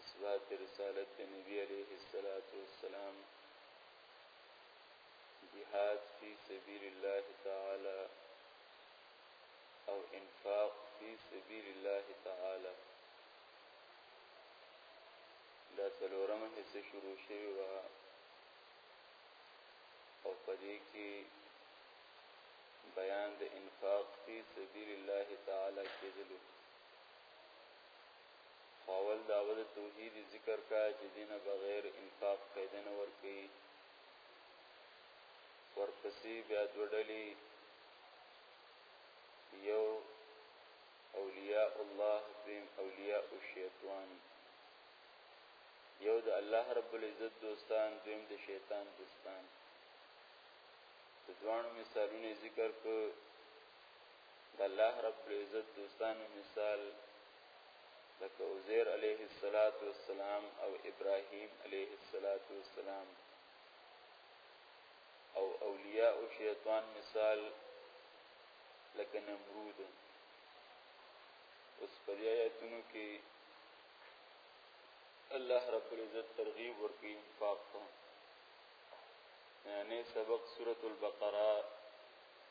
اثبات رسالت د نبی علیه الصلاۃ والسلام جهاد فی سبیل الله تعالی او انفاق فی سبیل الله تعالی دا څلورمه حصہ شروع شوی و او پدې کې بیان د انفاق فی سبیل الله تعالی کېدلو خو اول دعوه د توحید ذکر کا چې دینه بغیر انفاق فائدہ نه ورکي ورپسې بیا دوړلې یو اولیاء الله دیم اولیاء الشیطان یو د الله رب العزت دوستان دویم د شیطان دوستان د دوانو مثالونه ذکر کو د الله رب العزت دوستانو مثال لکه عزیر علیه الصلاة والسلام او ابراهیم علیه الصلاة والسلام او اولیاء او شیطان مثال لکه نمرود اوس په آیاتونو کې الله رب العزت ترغیب ورکړي انفاق ته یعنی سبق سورۃ البقره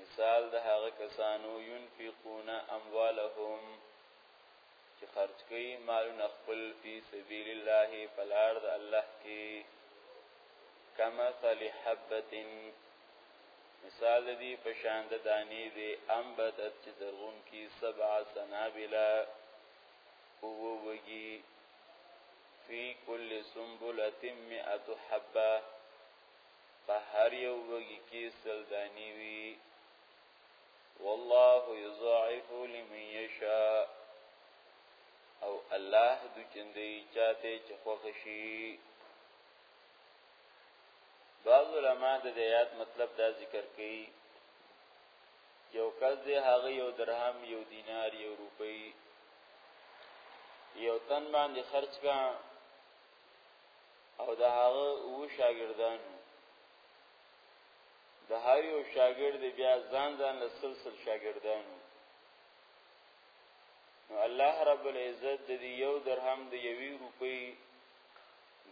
مثال د هغه کسانو ينفقون اموالهم چې خرج کوي مالونه خپل فی سبیل الله فلار د الله کې کما فل حبتن مثال دی پشان د دانی دی انبتت چې زرغون کی سبع سنابلا او وږي فی کل سنبلۃ مئه حبه په هر یو وږي کې سل دانې وي والله یضاعف لمن یشاء او الله د چندې چاته چې خوښ شي بعض علما د آیات مطلب دا ذکر کوي یو کس دی هغه یو درهم یو دینار یو روپۍ یو تن باندې خرج کا او د هغه او شاګردان د هر یو شاګرد بیا ځان ځان له سلسل شاګردان نو الله رب العزت د دې یو درهم د یوې روپۍ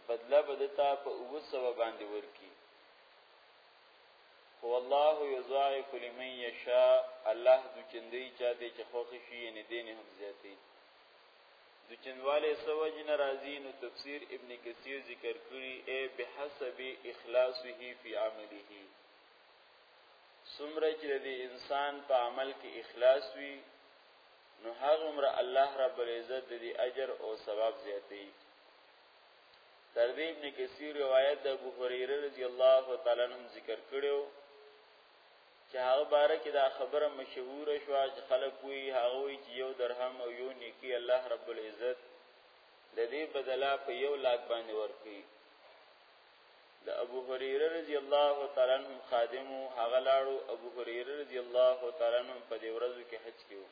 بدله بدتا په او سبب باندې ورکی هو الله یضاعف لمن یشاء الله د چندې چاته چې خوښ شي یعنی دین هم زیاتی د چندواله سوج ناراضی نو تفسیر ابن کثیر ذکر کړی اے بحسب اخلاصه فی عمله سمره چې د انسان په عمل کې اخلاص وي نو هغه عمر الله رب العزت د اجر او ثواب زیاتوي تر دې ابن کثیر روایت د ابو هريره رضی الله تعالی عنہ ذکر کړو چې هغه باره کې دا خبره مشهور شو چې خلک وی هغه وی چې یو درهم او یو نیکی الله رب العزت د دې بدلا په یو لاک باندې ورکړي د ابو هريره رضی الله تعالی عنہ خادمو هغه لاړو ابو هريره رضی الله تعالی عنہ په دې ورځو کې حج کیو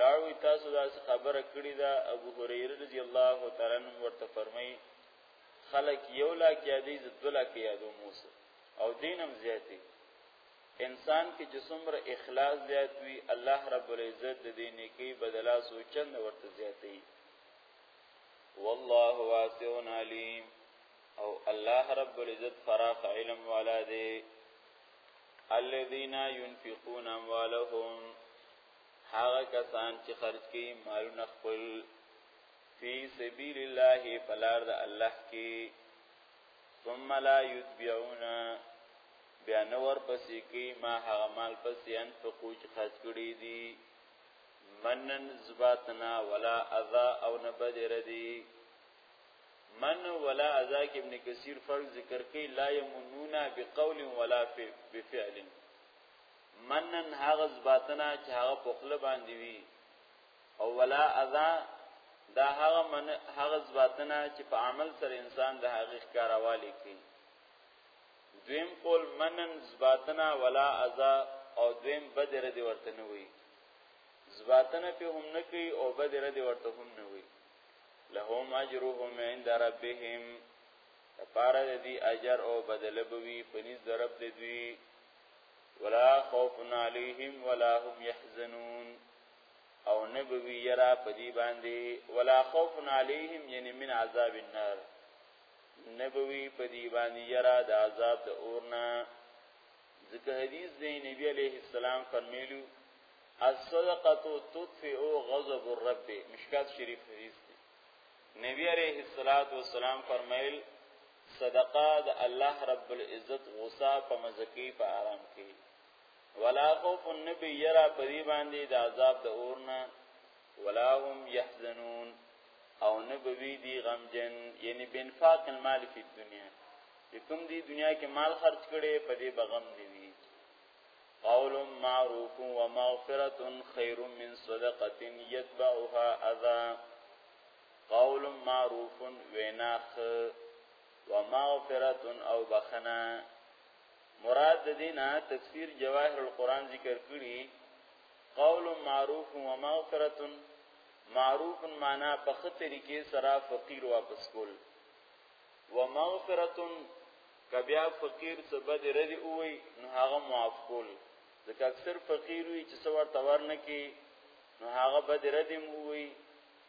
لاړو تاسو دا خبره کړې ده ابو هريره رضی الله تعالی عنہ ورته فرمایي خلق یو لا کې دی زدلا کې یادو موسی او دینم زیاتی انسان کې چې څومره اخلاص زیات وي الله رب العزت د دې نیکی بدلا سوچند ورته زیاتي والله واسع علیم او الله رب العزت فراخ علم والا دی الذين ينفقون اموالهم هغه کسان چې خرج کوي مالونه خپل فی سبیل الله فلارد الله کی ثم لا يتبعون بیا نور پسې کی ما هغه مال پسې ان فقوج خرج کړی دی منن زباتنا ولا اذا او نبدر دی من ولا اذا کې ابن کثیر فرق ذکر کوي لا يمنون بقول ولا بفعل منن هغه زباتنا چې هغه په خپل باندې وی او ولا اذا دا هغه من هغه ځواتنه چې په عمل سره انسان د هغه ښکاراوالي کوي دویم قول منن ځواتنه ولا اذا او دویم بدر دی ورته نه وي ځواتنه په هم نه کوي او بدر دی ورته هم نه وي لهم اجرهم عند ربهم لپاره د دې اجر او بدله بوي پنيز درب د دوی ولا خوف عليهم ولا هم يحزنون او نه به وي یرا په دې باندې ولا خوف علیهم یعنی من عذاب النار نه به وي په دې باندې یرا د عذاب د اورنا ځکه حدیث دی نبی علیه السلام فرمیلو الصدقه تطفئ غضب الرب مشکات شریف حدیث دی نبی علیه الصلاۃ والسلام فرمایل صدقه د الله رب العزت غصه په مزکی په آرام کې ولا خوف النبي يرا پری باندې د عذاب د اورنا ولا هم يحزنون او نبوي دي غمجن یعنی بنفاق المال فی الدنيا کوم دی دنیا کې مال خرج کړي په دې بغم دی وی قول معروف و مغفرة خیر من صدقه يتبعها اذى قول معروف ویناخ و مغفرة او بخنه مراد د دې نه تفسیر جواهر القرآن ذکر کړي قول معروف و مغفرت معروف معنا په خه طریقې سره فقیر واپس کول و مغفرت کبیا فقیر څه بد ردی اوی نو هغه معاف کول ځکه اکثر فقیر وی چې څور تور نه کی نو هغه بد ردی مو وی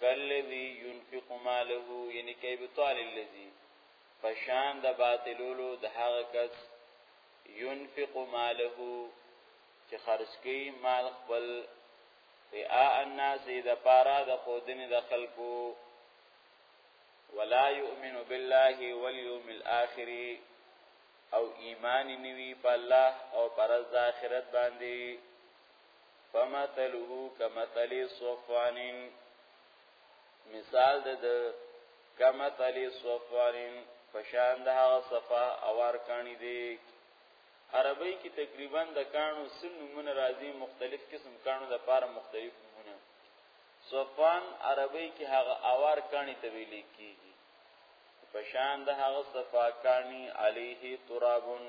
کلذي ينفق ماله یعنی کې بتال الذي پشان د باطلولو د هغه کس ينفق ماله چې خرج کوي مال خپل رعا الناس د پارا د خودنی د خلقو ولا يؤمن بالله واليوم الاخر او ایمان نیوی په الله او پر ذاخرت باندې فمثله كمثل صفوان مثال د کمثل صفوان پشان د هغه صفا اوار کانی دی عربی کې تقریبا د کانو سن نمونه راځي مختلف قسم کانو د پاره مختلف نمونه صفوان عربی کې هغه اوار کانی ته ویل کیږي پشان د هغه صفا کانی علیه ترابن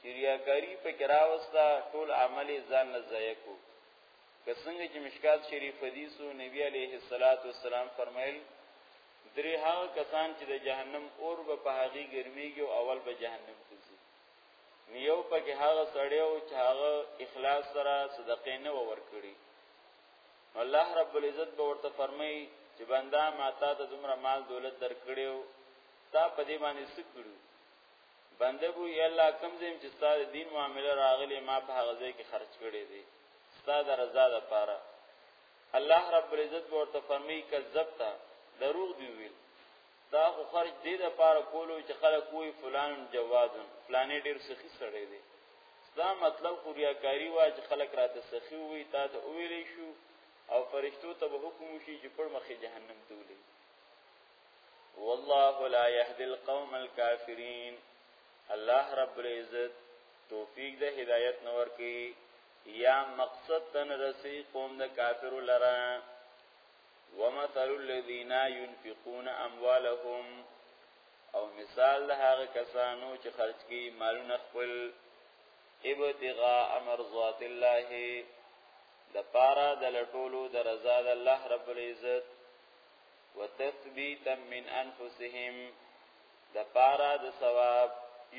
چې ریاکاری په کراوستا ټول عمل ځان نه ضایع کو که څنګه چې مشکات شریف حدیثو نبی علیه الصلاۃ والسلام فرمایل درې هغه کسان چې د جهنم اور به په هغه ګرميږي او اول به جهنم ته ځي نیو پکې هغه سړی او چې هغه اخلاص سره صدقې نه ورکړي الله رب العزت به ورته فرمایي چې بندا ماتا ته دومره مال دولت درکړیو تا په دې باندې څه کړو بنده بو یا الله کم زم چې ستاسو دین معاملې راغلي ما په هغه ځای کې خرج کړي دي ستاسو رضا ده پاره الله رب العزت ورته فرمایي کذبتا دروغ دی ویل دا خو خرج دې د پاره کولو چې خلک وې فلان جوادن فلانې ډیر سخی سړی دی دا مطلب خو ریاکاری وا چې خلک راته سخی وې تا ته ویلې شو او فرشتو ته به حکم شي چې پر مخې جهنم ته ولې والله لا يهدي القوم الكافرين الله رب العزت توفیق د هدایت نور کی یا مقصد تن رسی قوم د کافر لرا ومثل الذين ينفقون اموالهم او مثال د هغه کسانو چې خرج کی مالونه خپل ابتغاء مرضات الله د پارا د لټولو د رضا د الله رب العزت وتثبیتا من انفسهم د پارا د ثواب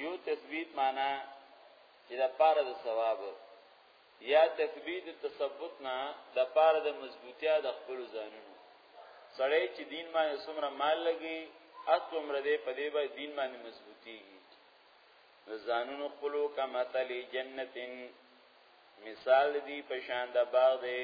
یو تثبیت معنا چې د پارا د ثواب یا تثبیت تثبت نه د پارا د مضبوطیا د خپل ځانونو سړی چې دین باندې څومره مال لګي اته عمر دې په دې باندې دین باندې مضبوطیږي ځانونو خپلو کمثلی جنتین مثال دی پشان د باغ دی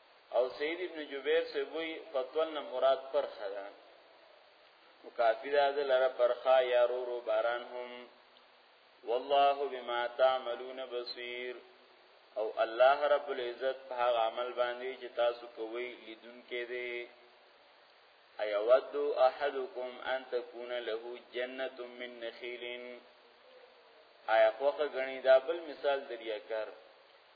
او سید ابن جبیر سے وی فتول نه مراد پرخه ده نو کافی ده د لره پرخه یا رو رو باران هم والله بما تعملون بصیر او الله رب العزت په هغه عمل باندې چې تاسو کوی لیدون کې دی ايود احدكم ان تكون له جنته من نخيل ایا خوخه غنی دا بل مثال دریا کار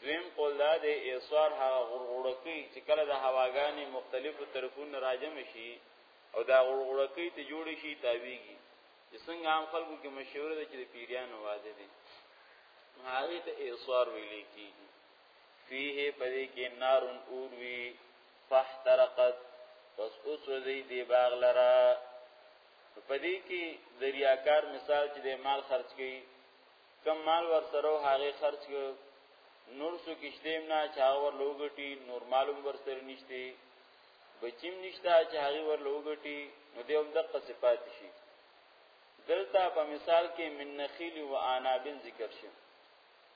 دویم قول دا دی ایثار هغه غړغړکی چې کله د هواګانی مختلفو طرفونو راجم شي او دا غړغړکی ته جوړ شي تاویږي چې څنګه عام خلکو کې مشهور دي چې د پیریانو واده دي هغه ته ایثار ویل کیږي فيه پدې کې نارون اور وی فاحترقت پس اوس وزي دی باغ لرا پدې کې دریاکار مثال چې د مال خرج کړي کم مال ور سره هغه خرج ک نور سو کشتیم نه چا ور لوګټي نور معلوم ور سره نشته بچیم نشته چې هغه ور لوګټي نو دیوم د صفات شي دلته په مثال کې من نخیل و انابن ذکر شي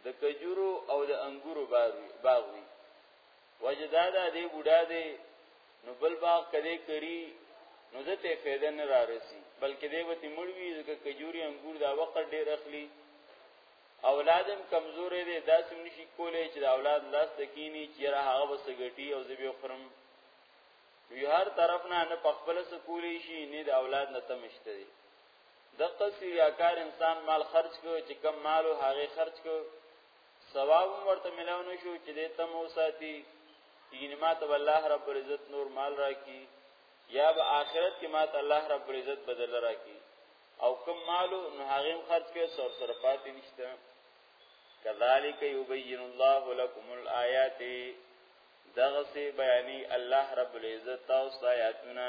د کجورو او د انګورو باغ وی وجدا دا دی بوډا دی نو بل باغ کده کری نو دته فایده نه را رسی بلکې دی به تمړوي ځکه کجوري انګور دا وخت ډیر اخلي اولادم کمزورې دي داسې نشي کولای چې د اولاد لاس تکینی چې را هغه وسګټي او زبې خرم وی هر طرف نه نه پخپل سکولی شي نه د اولاد نه تمشته دي د قصي یاکار انسان مال خرج کو چې کم مالو هغه خرج کو ثواب ورته ملاو نشو چې دې تم وساتي یعنی ما ته الله رب العزت نور مال راکی یا به آخرت کې ما ته الله رب العزت بدل راکی او کم مالو نو هغه خرج کې سر سر پاتې نشته کذالک یبین الله لكم الآیات دغه سي بیانې الله رب العزت تاسو آیاتونه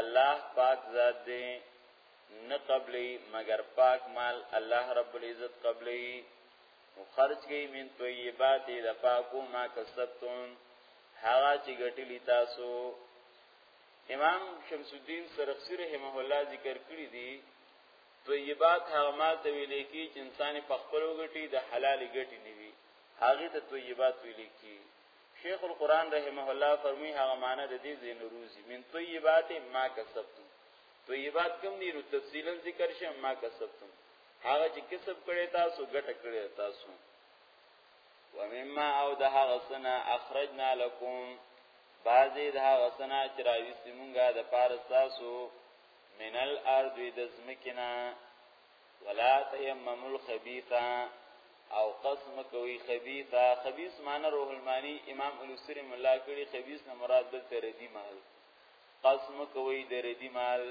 الله پاک ذات دی نه قبلی مگر پاک مال الله رب العزت قبلی نو خرج کی من طیبات د پاکو ما کسبتم هغه چې ګټلی تاسو امام شمس الدین سرخسی رحمه الله ذکر کړی دی طیبات هغه مال ته ویل کی چې انسان په خپل وګټي د حلال ګټي نیوي هغه ته طیبات ویل کی شیخ القرآن رحمه الله فرمی هغه معنی د دې زین روزي من طیبات ما کسبتم طیبات کوم دي نو تفصیلا ذکر شه ما کسبتم هغه چې کسب کړي تاسو ګټه کړي تاسو ومما او د هغه سنا اخرجنا لكم بعضی د هغه سنا چې راويستي مونږه د پارس تاسو منل ارض د زمکنا ولا تیمموا الخبیث او قسم کوي خبيث خبيث معنی روح المانی امام الوسری مولا کړي خبيث نه مراد دل تردی مال قسم کوي د ردی مال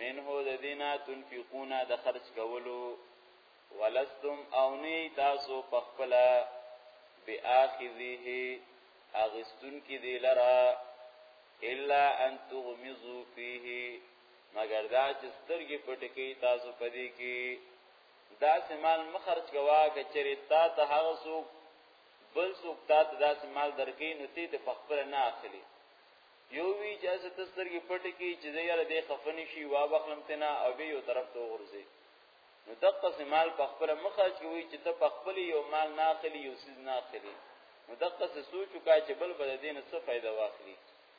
منه د دینا تنفقون د خرج کولو ولستم او نه تاسو پخپلا باخذه اغستون کی دی لرا الا ان تغمزو فيه مګر دا چې سترګې پټ کی تاسو پدې کې دا سمال مخرج کوا کچری تا ته هغه څوک بل څوک تا ته دا سمال درکې نو تی ته پخپل نه اخلي یو وی چې اسه تسترګې پټ کی چې زه یاره دې خفنی شي وا بخلم تنا او به یو طرف ته ورځي نو دغه سمال پخپل مخرج کوي چې ته پخپل یو مال نه اخلي یو سیز نه اخلي نو دغه سوچو کا چې بل بل دین څه فائدہ واخلي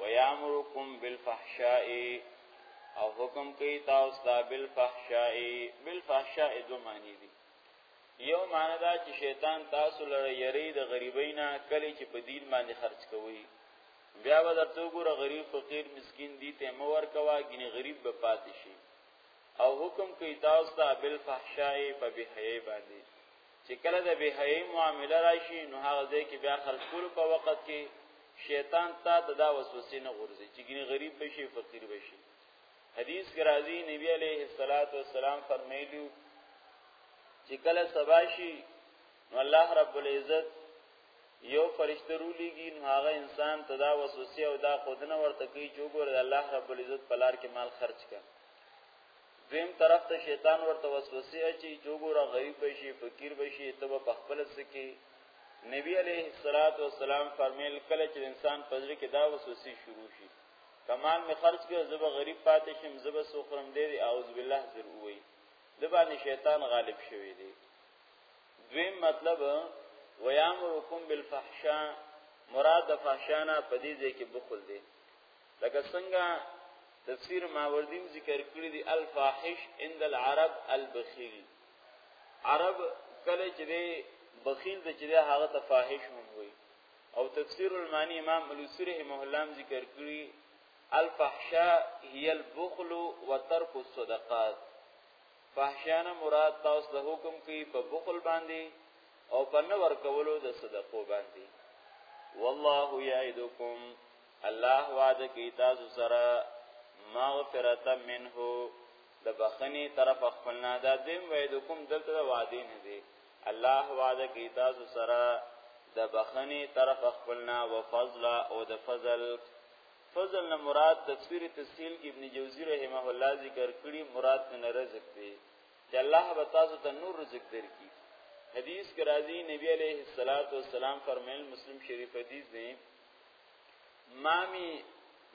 ويامركم بالفحشاء او حکم کوي تاسو ته بالفحشاء بالفحشاء دو معنی دي یو معنی دا چې شیطان تاسو لره یری د غریبینا کلی چې په دین باندې خرج کوي بیا به درته ګوره غریب فقیر مسکین دي ته مور کوا ګنی غریب به پاتې شي او حکم کوي تاسو ته بالفحشاء په بهایي باندې چې کله د بهایي معامله راشي نو هغه ځای کې بیا خرج کول په وخت کې شیطان تا ته دا وسوسه نه غورځي چې ګنې غریب بشي فقیر بشي حدیث کې راځي نبی عليه الصلاة والسلام فرمایلیو چې کله سبا شي نو الله رب العزت یو فرشته رو لګي نو هغه انسان ته دا وسوسه او دا خودنه ورته کوي چې وګوره الله رب العزت په لار کې مال خرج کړي دویم طرف ته شیطان ورته وسوسه اچي چې وګوره غریب بشي فقیر بشي ته په خپل سکی نبی علیه الصلاۃ والسلام فرمایل کله چې انسان پزړه کې دا وسوسه شروع شي کمال می خرج کړ زب غریب پاتې شم زب سوخرم دې اعوذ بالله زر وې د باندې شیطان غالب شوی دی دویم مطلب ویامرکم بالفحشاء مراد فحشانا پدې ځکه بخل دی لکه څنګه تفسیر ماوردیم ذکر کړی دی الفاحش عند العرب البخیل عرب کله چې دی بخیل د چې هغه ته فاحش هم وي او تفسیر المانی امام الوسی رحمه الله ذکر کړی الفحشاء هي البخل وترك الصدقات فحشانه مراد تاسو د حکم کې په بخل باندې او په نور کولو د صدقو باندې والله یعدکم الله وعده کوي تاسو سره مغفرت منه د بخنی طرف خپل نه دا دیم وعده کوم دلته د وعده نه دی الله وعده کوي تاسو سره د بخنی طرف خپل نه او فضل او د فضل فضل نه مراد تفسیر تسهیل کې ابن جوزی رحمه الله ذکر کړی مراد نه رزق دی چې الله به تاسو ته نور رزق درکړي حدیث کې راځي نبی عليه الصلاة والسلام فرمایل مسلم شریف حدیث دی مامی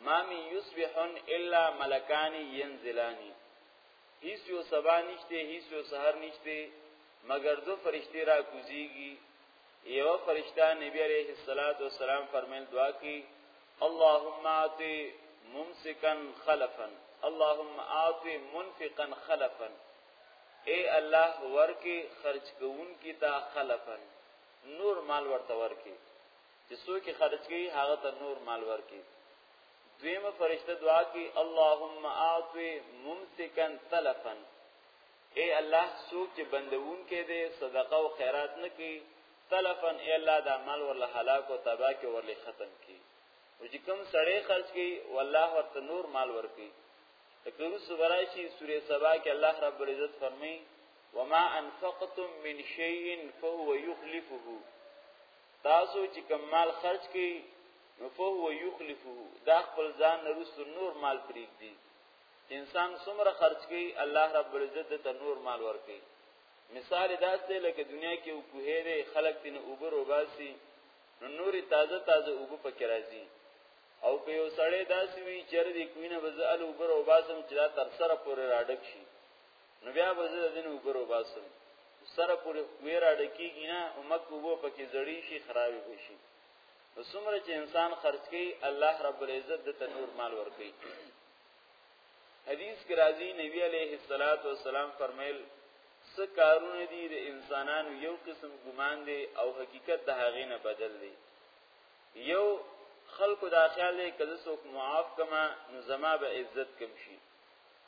مامی یصبحون الا ملکان ينزلانی هیڅ یو سبا نشته هیڅ یو سحر نشته مگر دو فرشتي را کوزيږي یو فرشتہ نبی عليه الصلاه والسلام فرمایل دعا کی اللهم اعطي ممسكا خلفا اللهم اعطي منفقا خلفا اے الله ورکی خرج کوون کی تا خلفا نور مال ورته ورکی چې څوک خرج کوي هغه ته نور مال ورکي دویمه فرشته دعا کوي اللهم اعطي ممسكا تلفا اے الله څوک چې بندون کې دي صدقه او خیرات نه کوي تلفا اے الله دا مال ورله هلاک او تباہ کې ورله ختم کی او چې کوم سړی خرج کوي والله ورته نور مال ورکي لکه روس براشي سورې سبا کې الله رب العزت فرمایي وما انفقتم من شيء فهو يخلفه تاسو چې کوم مال خرج کړئ نو فهو یخلفه دا خپل ځان نرسو نور مال پریږدي انسان څومره خرج کوي الله رب العزت ته نور مال ورکړي مثال دا څه لکه دنیا کې او کوه دی خلک تن اوبر وباسي نو نوري تازه تازه اوبو پکې راځي او که یو سړی داسې وي چې ردی کوینه وزال اوبر وباسم چې دا تر سره پورې راډک شي نو بیا به زه دین وګرو باسم سره پورې ویرا ډکیږي نه او مکه وو پکې زړی شي خرابې بشي نو څومره چې انسان خرج کوي الله رب العزت د تنور مال ور کوي حدیث کې راځي نبی عليه الصلاة والسلام فرمایل څه کارونه دي د انسانانو یو قسم ګمان دي او حقیقت د هغې نه بدل دي یو خلکو دا خیال دی کله څوک معاف کما نو زما به عزت کم شي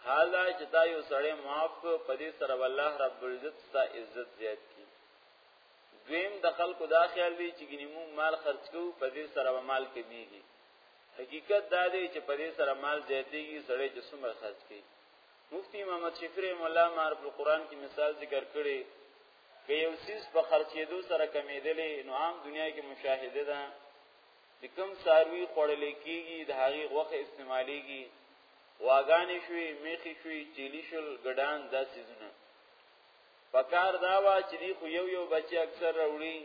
حال دا چې تا یو سړی معاف کو په دې سره والله رب العزت ستا عزت زیات کی دویم د خلکو دا خیال دی چې ګنې موږ مال خرج کوو په دې سره به مال کمیږي حقیقت دا دی چې په دې سره مال زیاتېږي سړی چې څومره خرج کوي مفتی محمد شفیع مولا معرف القرآن کې مثال ذکر کړي که یو سیس په خرچېدو سره کمیدلې نو عام دنیا کې مشاهده ده چې کوم ساروی خوړل کیږي د هغه غوخه استعماليږي واغانې شوي میخي شوي چيلي شول ګډان دا سيزونه پکار دا وا چې دی خو یو یو بچي اکثر وروړي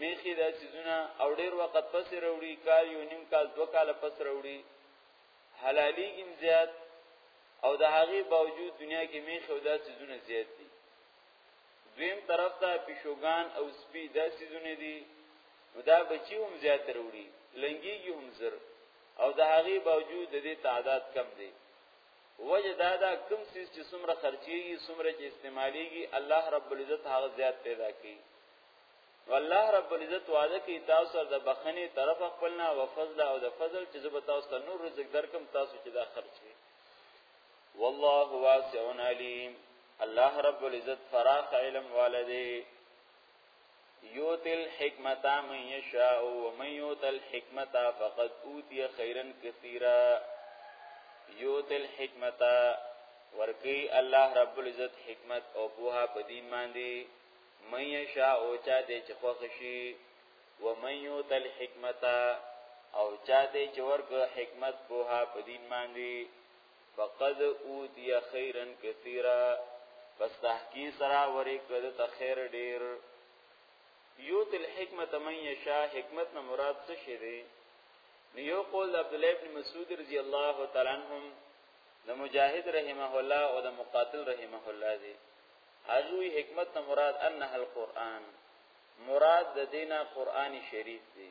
میخي دا سيزونه او ډیر وخت پس وروړي کال یو نیم کال دو کال پس وروړي حلالي ګم زیات او د هغه باوجود دنیا کې میخي او دا سيزونه زیات دي دویم طرف ته پښوګان او سپی دا سيزونه دي نو دا بچي هم زیات وروړي لنګيږي هم زر او د هغه باوجود د دې تعداد کم دی وجه دا دا کم سیز چې څومره خرچيږي څومره چې استعماليږي الله رب العزت هغه زیات پیدا کوي والله رب العزت وعده کوي تاسو سره د بخنی طرف خپلنا او فضل او د فضل چې زب تاسو ته نور رزق درکم تاسو چې دا خرچي والله واسع علیم الله رب العزت فراخ علم والده یوتل حکمت من یشاء و من یوتل حکمت فقد اوتی خیرا کثیرا یوتل حکمت ورکی الله رب العزت حکمت او پوها په دین باندې من یشاء او چا دې چې خوښ شي و من یوتل حکمت او چا دې چې ورګه حکمت پوها په دین باندې فقد اوتی خیرا کثیرا پس تحقیق سرا وری کده ته خیر ډیر یوت الحکمت من یشا حکمت نه مراد څه شی دی نیو قول عبد الله ابن مسعود رضی الله تعالی عنهم د مجاهد رحمه الله او د مقاتل رحمه الله دی هغوی حکمت نه مراد انها القرآن مراد د دینه قرآنی شریف دی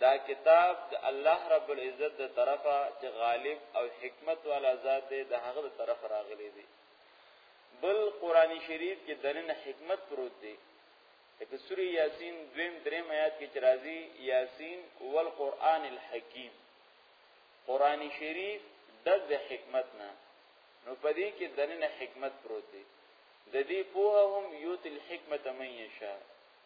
دا کتاب د الله رب العزت د طرفه چې غالب او حکمت والا ذات دی د هغه د طرفه راغلی دی بل قران شریف کې دنن حکمت پروت دی لکه سوره یاسین دویم دریم آیات کې چې راځي یاسین والقران الحکیم قران شریف دغه د حکمت نه نو پدې کې دنن حکمت پروت دی د دې پوهه هم یوت الحکمت من یشا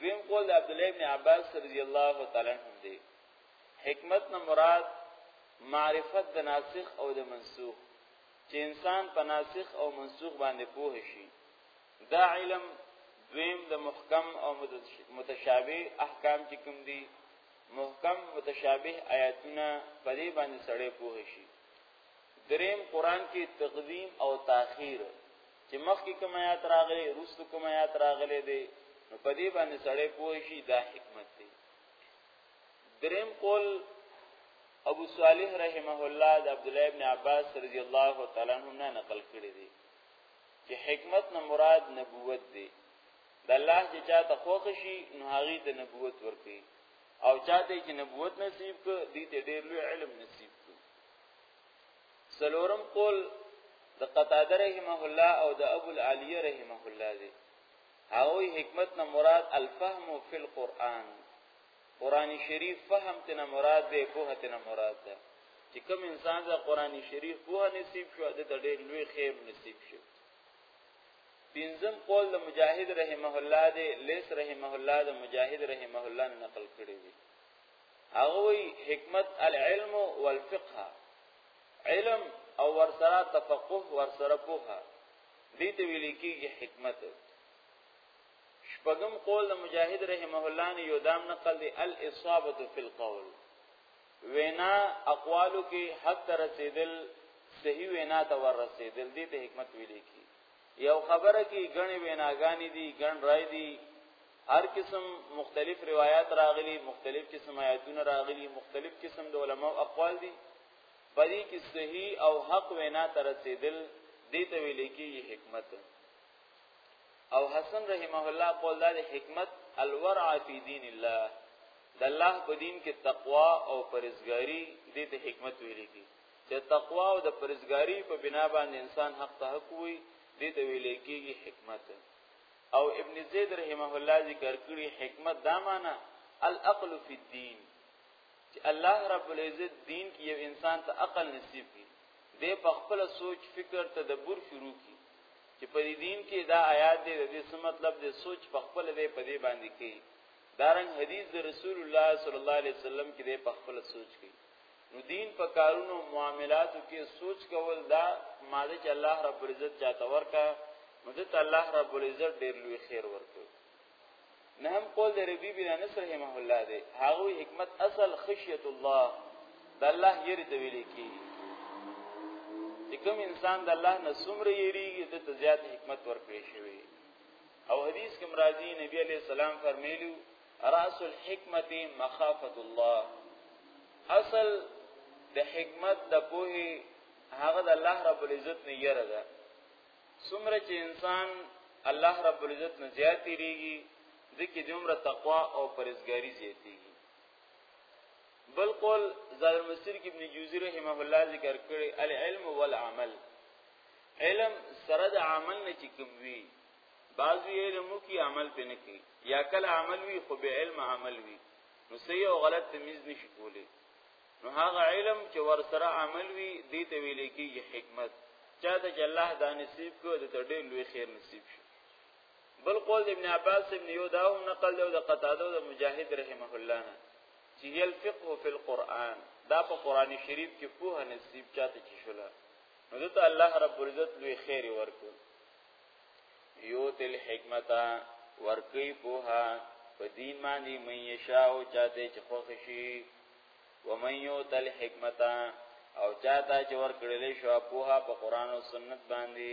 دویم قول د عبد الله ابن عباس رضی الله تعالی عنہ دی حکمت نه مراد معرفت د ناسخ او د منسوخ چې انسان په ناسخ او منسوخ باندې پوه شي دا علم دویم د محکم او متشابه احکام چې کوم دي محکم متشابه آیاتونه په دې باندې سړې پوه شي دریم قران کې تقدیم او تاخير چې مخکې کوم آیات راغلي روستو کوم آیات راغلي دي نو په دې باندې سړی پوه شي دا حکمت دی دریم قول ابو صالح رحمه الله د عبد الله ابن عباس رضی الله تعالی عنہ نه نقل کړی دی چې حکمت نه مراد نبوت دی د الله چې چاته خوښ شي نو هغه ته نبوت ورکړي او چاته چې نبوت نصیب کړي دې ته ډېر لوی علم نصیب سلورم قول د قتاده رحمه الله او د ابو العالیه رحمه الله دی هغوی حکمت نه مراد الفهم فی القرآن قرآن شریف فهم تینا مراد دی پوه تینا مراد ده چې کوم انسان د قرآن شریف پوه نصیب شو د ډېر لوی خیر نصیب شو پنځم قول د مجاهد رحمه الله دی لیس رحمه الله د مجاهد رحمه الله نقل کړی دی هغه وی حکمت العلم والفقه علم او ورسره تفقه ورسره پوها دې ته ویل کېږي حکمت شپږم قول د مجاهد رحمه الله نه یو دام نقل دی الاصابه فی القول وینا اقوالو کې حق ته رسیدل صحیح وینا ته ور رسیدل دې ته حکمت ویل کېږي یو خبره کې غني ویناګانی دي غن رائے دي هر قسم مختلف روایت راغلي مختلف قسم آیاتونه راغلي مختلف قسم د علماو اقوال دي پدې کې صحیح او حق وینا تر رسیدل دې ته ویل کېږي حکمت او حسن رحمه الله قول دا د حکمت الورع فی دین الله د الله په دین کې تقوا او پرهیزګاری دې ته حکمت ویل کېږي د تقوا او د پرزګاری په بنا باندې انسان حق ته حق وي دې ته ویل کېږي حکمت او ابن زید رحمه الله ذکر کړی حکمت دا معنی العقل فی الدین چې الله رب العزت دین کې یو انسان ته عقل نصیب کړي دې په خپل سوچ فکر تدبر شروع کړي چې په دې دین کې دا آیات دې د دې څه مطلب دې سوچ په خپل دې په دې باندې کوي دارنګ حدیث د رسول الله صلی الله علیه وسلم کې دې په خپل سوچ کوي نو دین په کارونو معاملاتو کې سوچ کول دا ماده چې الله رب العزت چاته ورکا نو د الله رب العزت ډیر لوی خیر ورکړي نه هم قول د ربی بن انس رحمه الله دی هغه حکمت اصل خشیت الله د الله یری ته ویل کی چې کوم انسان د الله نه سمره یریږي د ته زیات حکمت ورکړي شوی او حدیث کې مرাজি نبی علی السلام فرمایلی راس الحکمت مخافت الله اصل د حکمت د پوهي هغه د الله رب العزت نه یره ده څومره چې انسان الله رب العزت نه زیات ریږي ځکه دومره تقوا او پرهیزګاری زیاتیږي بل قول زاد المسیر کې ابن جوزی رحمه الله ذکر کړی العلم والعمل علم سره د عمل نه چې کوم وی بعضی علم کی عمل پې نه کی یا کله عمل وی خو به علم عمل وی نو صحیح او غلط تمیز نشي کولی نو هغه علم چې ور سره عمل وی دې ته ویل کېږي حکمت چا ته چې الله دا نصیب کو د تر ډېر لوی خیر نصیب شي بل قول ابن عباس ابن یو دا هم نقل دی او د قتاده او د مجاهد رحمه الله نه چې یل فقه فی القرآن دا په قران شریف کې په نصیب چاته چې شولا نو ته الله رب العزت لوی خیر ورکړي یوت الحکمت ورکی پوها په دین باندې من یشا او چاته چې خوښ شي و من یوت الحکمت او چاته چې ورکړل شو پوها په قران او سنت باندې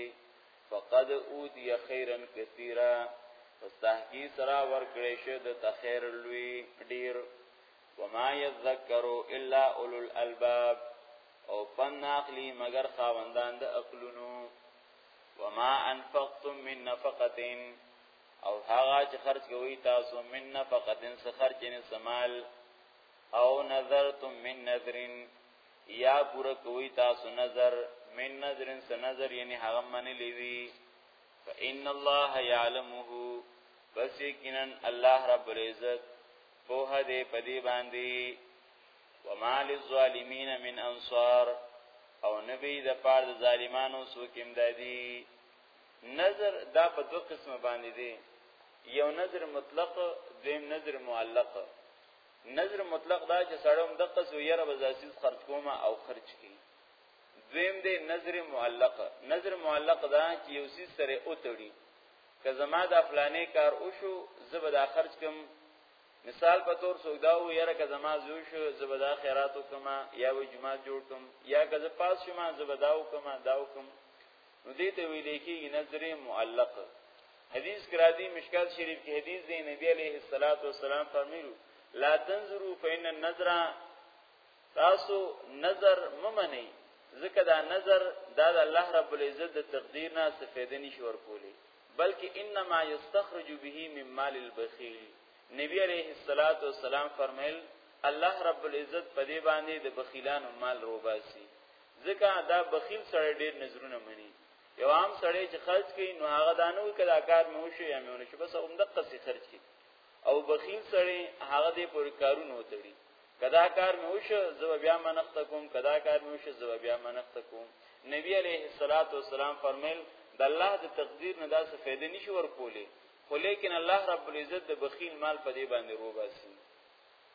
فقد اوتی خیرا کثیرا پس تحقیق سرا ورکړې شه د تخیر لوی ډیر وما یذکروا الا اولو الالباب او پن اخلی مگر خاوندان د عقلونو وما انفقتم من نفقتين او هغه چې خرج کوي تاسو من نفقتين څخه خرج نه سمال او نظرتم من نذرين یا پوره کوي تاسو نظر من نظرن څخه نظر یعنی هغه منی لیوي فإن الله يعلمه بس یقینا الله رب العزت په هده پدی باندې وما للظالمین من انصار او نبی د پار د ظالمانو سوک امدادی نظر دا په دو قسم باندې دی یو نظر مطلق دویم نظر معلق نظر مطلق دا چې سړوم د قصو یره بزاسیز خرج کومه او خرج کی دویم دی نظر معلق نظر معلق دا چې یو سیس سره او تړي که زما د فلانې کار وشو زبدا خرج کوم مثال په تور څوک دا و یاره که زما زوی شو زبدا خیرات وکم یا و جمعه جوړ کم یا که زه پاس شوم زبدا وکم دا وکم نو دې ته ویل کېږي نظر معلق حدیث کرا دی مشکات شریف کې حدیث دی نبی علیه الصلاۃ والسلام فرمایلو لا تنظروا فإن النظر تاسو نظر ممنئ ځکه دا نظر دا د الله رب العزت د تقدیر نه څه فائدې نشي ورکولي بلکې انما یستخرج به من مال البخیل نبی علیه الصلاۃ والسلام فرمایل الله رب العزت په دې باندې د بخیلانو مال روباسي ځکه دا بخیل سره ډیر نظرونه مني یو عام سړی چې خرج کوي نو هغه دانو کدا کار مې وشو یا مې ونه شو بس هم دقه سي خرج کوي او بخیل سړی هغه دې پر کارونو تړي کدا کار مې وشه زو بیا منښت کوم کدا کار مې وشه زو بیا منښت کوم نبی علیه الصلاۃ والسلام فرمایل د الله د تقدیر نه داسې فائدې نشي ورکولې خو لیکن الله رب العزت د بخیل مال په دې باندې روباسي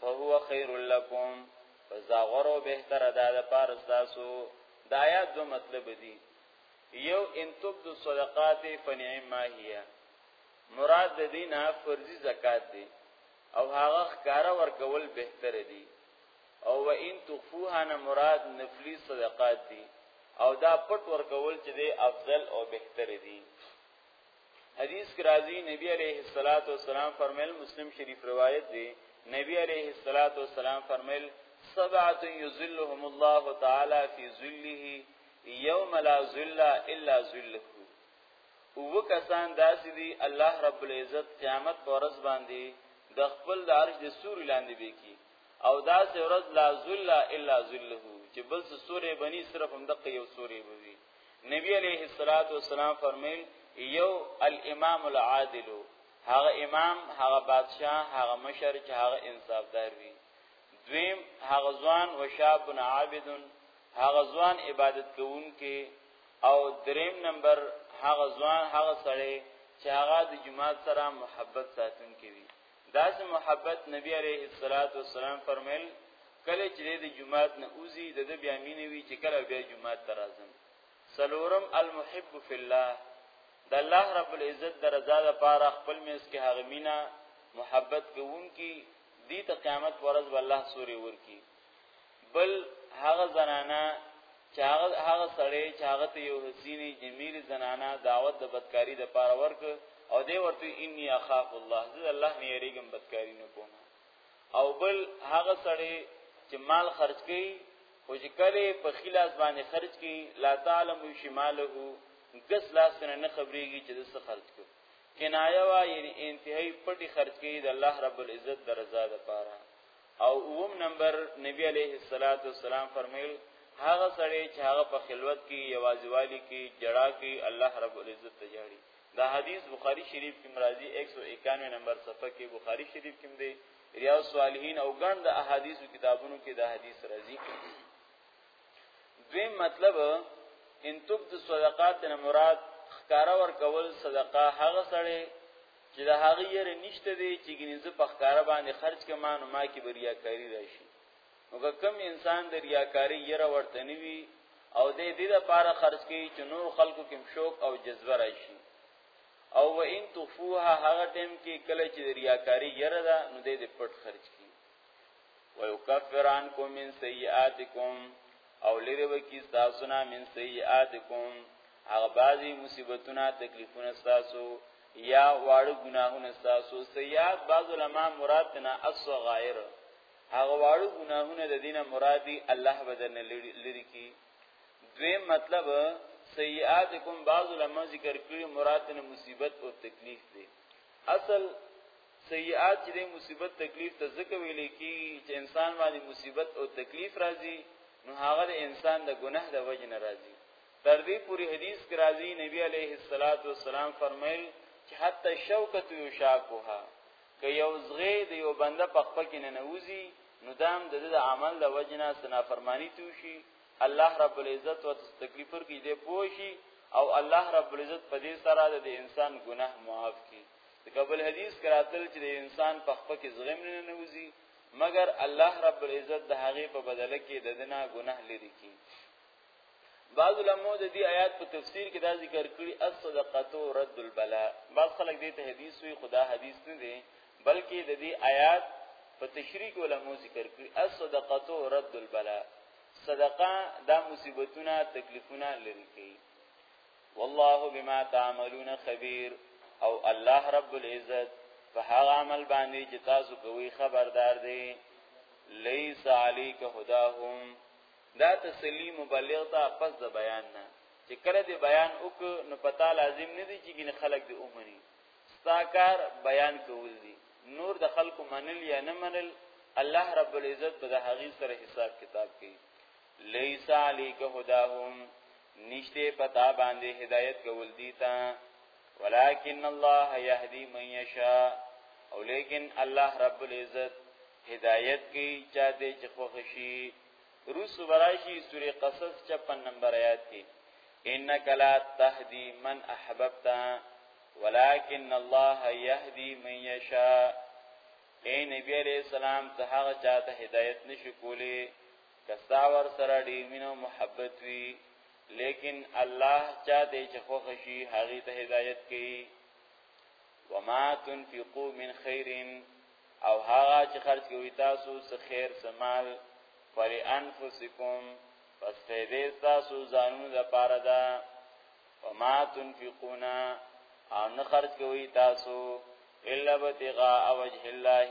فهو خیر لکم پس دا غورو بهتر ده د پاره تاسو د آیات دو مطلب دي یو ان تبد الصدقات فنعم ما هي مراد د دینه فرضي زکات دي او هغه ښکارا ورکول بهتر دي او و ان تخفوها نه مراد نفلی صدقات دي او دا پټ ورکول چې دی افضل او بهتر دي حدیث کې راځي نبی عليه الصلاة والسلام فرمایل مسلم شریف روایت دی نبی عليه الصلاة والسلام فرمایل سبعه یذلهم الله تعالی فی ذله یوم لا ذل الا ذله او کسان داسې دي الله رب العزت قیامت پر ورځ باندې د خپل د عرش د سور لاندې به کی او داسې ورځ لا ذل الا ذله چې بل څه سورې بني صرف هم دغه یو سورې بوي نبی علیہ الصلات والسلام فرمایل یو الامام العادل هغه امام هغه بادشاہ هغه مشر چې هغه انصافدار وي دویم هغه ځوان و شاب عابد هغه ځوان عبادت کوونکي او دریم نمبر هغه ځوان هغه سړی چې هغه د جماعت سره محبت ساتونکي وي داسې محبت نبی عليه الصلاة والسلام فرمایل کله چې د جمعات نه اوزي د د بیا مینې وی چې کله بیا جمعات ته راځم سلورم المحب فی الله د الله رب العزت د رضا لپاره خپل میز کې هغه مینا محبت کوونکی دې ته قیامت ورځ والله سوري ورکی بل هغه زنانه چې هغه هغه سړی چې هغه ته یو حسینې جمیل زنانه دعوت د بدکاری د پاره ورک او دی ورته انی اخاف الله زه الله نه یریګم بدکاری نه کوم او بل هغه سړی چې مال خرج کړي خو چې کله په خلاص باندې خرج کړي لا تعلم شماله ګس لاس نه خبريږي چې دسه خرج کړي کنایه وا یعنی انتهایی پټي خرج کړي د الله رب العزت درزا ده پاره او اوم نمبر نبی علیه الصلاۃ والسلام فرمایل هغه سړی چې هغه په خلوت کې یوازیوالی کې جړه کې الله رب العزت ته جاړي دا حدیث بخاری شریف کې مرাজি 191 نمبر صفحه کې بخاری شریف کې دی ریاض صالحین او ګڼ د احادیث کتابونو کې دا حدیث راځي دوی مطلب ان تب د صدقات نه مراد خکارا ور کول صدقه هغه سړی چې د هغه یې نشته دی چې ګنې زه په ښکارا باندې خرج کما نو ما کې بریاکاری راشي نو کوم انسان د ریاکاری یره ورته نیوي او د دې لپاره خرج کوي چې نور خلکو کې شوق او جذبه راشي او و ان تخفوها هغه ټیم کې کله چې ریاکاری یره ده نو د دې پټ خرج کی ويكفر عنكم من سيئاتكم او لری وکي تاسو نه من سيئاتكم هغه بعضی مصیبتونه تکلیفونه تاسو یا واړه ګناهونه تاسو سیئات بعض علما مراد نه الصغائر هغه واړه ګناهونه د دینه مرادي الله بدن لری کی دوی مطلب سیئات کوم بعض علما ذکر کړی مراد نه مصیبت او تکلیف دی اصل سیئات چې د مصیبت تکلیف ته ځکه ویل کیږي چې انسان باندې مصیبت او تکلیف راځي نو هغه د انسان د ګناه د وجه نه راځي تر دې پوری حدیث کې راځي نبی علیه الصلاۃ والسلام فرمایل چې حتی شوکت یو شاکوها که یو زغې د یو بنده په خپل کې نه نوځي نو دام د دې عمل د وجه نه سنا فرمانی توشي الله رب العزت او تکلیف پر کې دې پوشي او الله رب العزت په دې سره د انسان ګناه معاف کړي ځکه بل حدیث کراتل چې د انسان په خپه کې زغم نه نوځي مګر الله رب العزت د هغه په بدل کې د دنا ګناه لري کی بعض علماء د دې آیات په تفسیر کې دا ذکر کړی الصدقه رد البلاء بعض خلک دې ته حدیث وی خدا حدیث نه دی بلکې د دې آیات په تشریح علماء ذکر کړی الصدقه رد البلاء صدقه دا مصیبتونه تکلیفونه لري کوي والله بما تعملون خبير او الله رب العزت په هغه عمل باندې چې تاسو کوي خبردار دی ليس عليك هداهم دا تسلی مبلغ ته پس د بیان نه چې کله دی بیان وک نو پتا لازم نه دی چې ګن خلق دی اومني ستاکار بیان کول دي نور د خلکو منل یا نه منل الله رب العزت به د هغې سره حساب کتاب کوي لیس علیک هداهم نشته پتا باندې هدایت کول دي تا ولکن الله يهدي من يشاء او لیکن الله رب العزت هدایت کوي چاته چې خوښ شي روس ورایشی سوره قصص 56 نمبر آیات کې انک لا تهدی من احببت ولکن الله يهدي من يشاء اے نبی علیہ السلام ته هغه چاته هدایت نشو کولی کستا ور سره ډیر مینه او محبت وی لیکن الله چا دې چې خوښ شي هغه ته هدایت کوي وما تنفقوا من خير او هغه چې خرج کوي تاسو څه خیر څه مال فلانفسکم پس فیدې تاسو ځانونو د پاره ده وما تنفقون او نه خرج کوي تاسو الا بتغاء وجه الله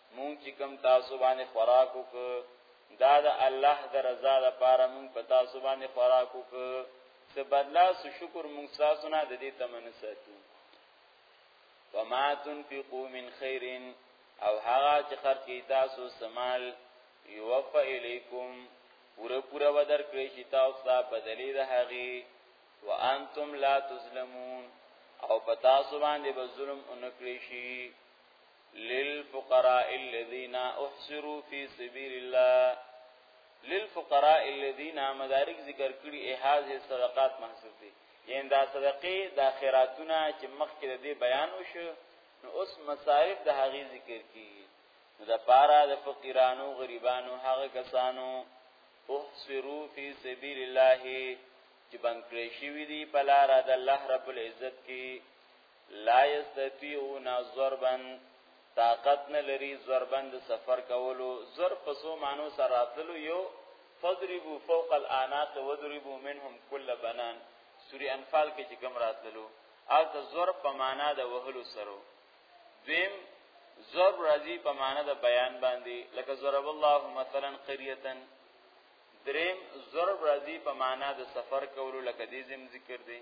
مونږ چې کوم تاسو باندې خوراک وک دا د الله د رضا لپاره مونږ په تاسو باندې خوراک وک څه بدلا سو شکر مونږ تاسو نه د دې تمن ساتو وما تنفقوا من خير او هغه چې خرج کی تاسو سمال یوفا الیکم پورا پورا ودر کړی چې تاسو ته بدلی د هغه وانتم لا تظلمون او پتا سو باندې به ظلم اونکړی شي للفقراء الذين احصروا في سبيل الله للفقراء الذين مدارک ذکر کړي احاز صدقات محسوب دي یعنی دا صدقه دا خیراتونه چې مخکې د دې بیان وشو نو اوس مصارف د هغې ذکر کړي نو د پارا د فقیرانو غریبانو هغه کسانو احصروا في سبيل الله چې بنکړې شوی دی په لار د الله رب العزت کې لا یستطيعون ضربا طاقت نه لري ضربا د سفر کولو ضرب په سو مانو سره راتلو یو فضربوا فوق الاناق وضربوا منهم كل بنان سوره انفال کې چې کوم راتلو الته ضرب په معنا د وهلو سره دویم ضرب راځي په معنا د بیان باندې لکه ضرب الله مثلا قريه دریم ضرب راځي په معنا د سفر کولو لکه دې زم ذکر دی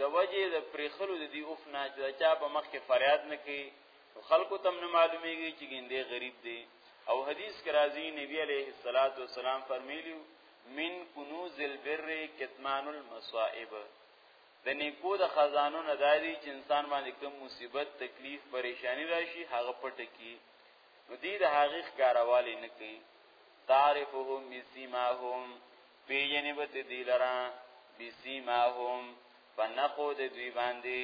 د وجه د پرخلو د دی اوف نه چې چا په مخ کې فریاد نه کوي خلکو تم نه معلومیږي چې ګنده غریب دی او حدیث کې راځي نبی عليه الصلاه والسلام فرمایلی من کنوز البر کتمان المصائب د نیکو د خزانو نه دادی چې انسان باندې کوم مصیبت تکلیف پریشانی راشي هغه پټ کی نو دې د هغه ښکارواله نه کوي تعرفهم بسمهم پیجنې به ته دی لرا بسیماهم په نخو د دوی باندې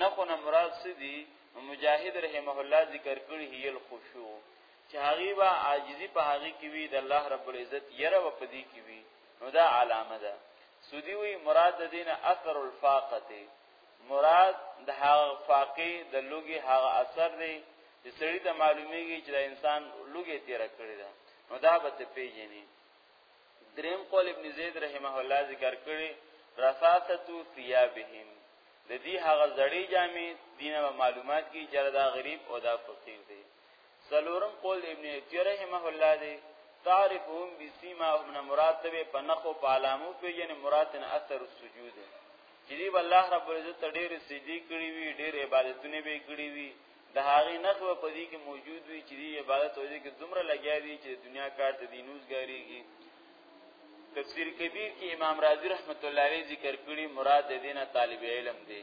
نخو نه مراد څه دي مجاهد رحمه الله ذکر کړی هی الخشوع چې هغه با عاجزی په هغه کې وی د الله رب العزت یره و پدی کې وی نو دا علامه ده سودی وی مراد د دین اثر الفاقته مراد د هغه فاقه د لوګي هغه اثر دی چې سړی ته معلومیږي چې دا انسان لوګي تیر کړی ده نو دا به ته پیژنې دریم قول ابن زید رحمه الله ذکر کړي رفاستو ثيابهم د دې هغه زړې جامې دینه معلومات کی چې دا غریب او دا فقیر دی سلورم قول ابن عتیه رحمه الله دی تعرفهم بسیماهم نه مراد ته په نخو په علامو په یعنی مراد نه اثر السجود چې دی الله رب العزت ډېر سجدي کړی وي ډېر عبادتونه به کړی وي د هغه نخوه په دې کې موجود وي چې دی عبادت او دې کې دومره لګیا دي چې دنیا کار ته دینوز غاریږي تفسیر کبیر کې امام رازی رحمت الله علیه ذکر کړی مراد د دینه طالب علم دی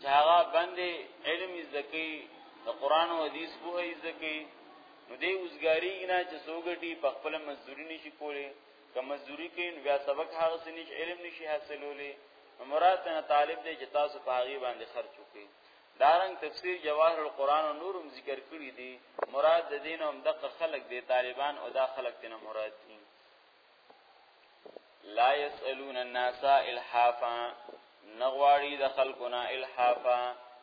چې هغه باندې علم زکی د قران او حدیث په هي زکی نو دې اوسګاری نه چې سوګټي په خپل مزدوری نشي کولی که مزدوری کین بیا سبق هغه سنیش علم نشي حاصلولی مراد نه طالب دی چې تاسو په هغه باندې خرچ وکړي دارنګ تفسیر جواهر القرآن او نورم ذکر کړی دی مراد د دین هم دغه خلق دی طالبان او دا خلق تنه مراد دي لا يسالون الناس الحافا نغواړي د خلقنا الحافا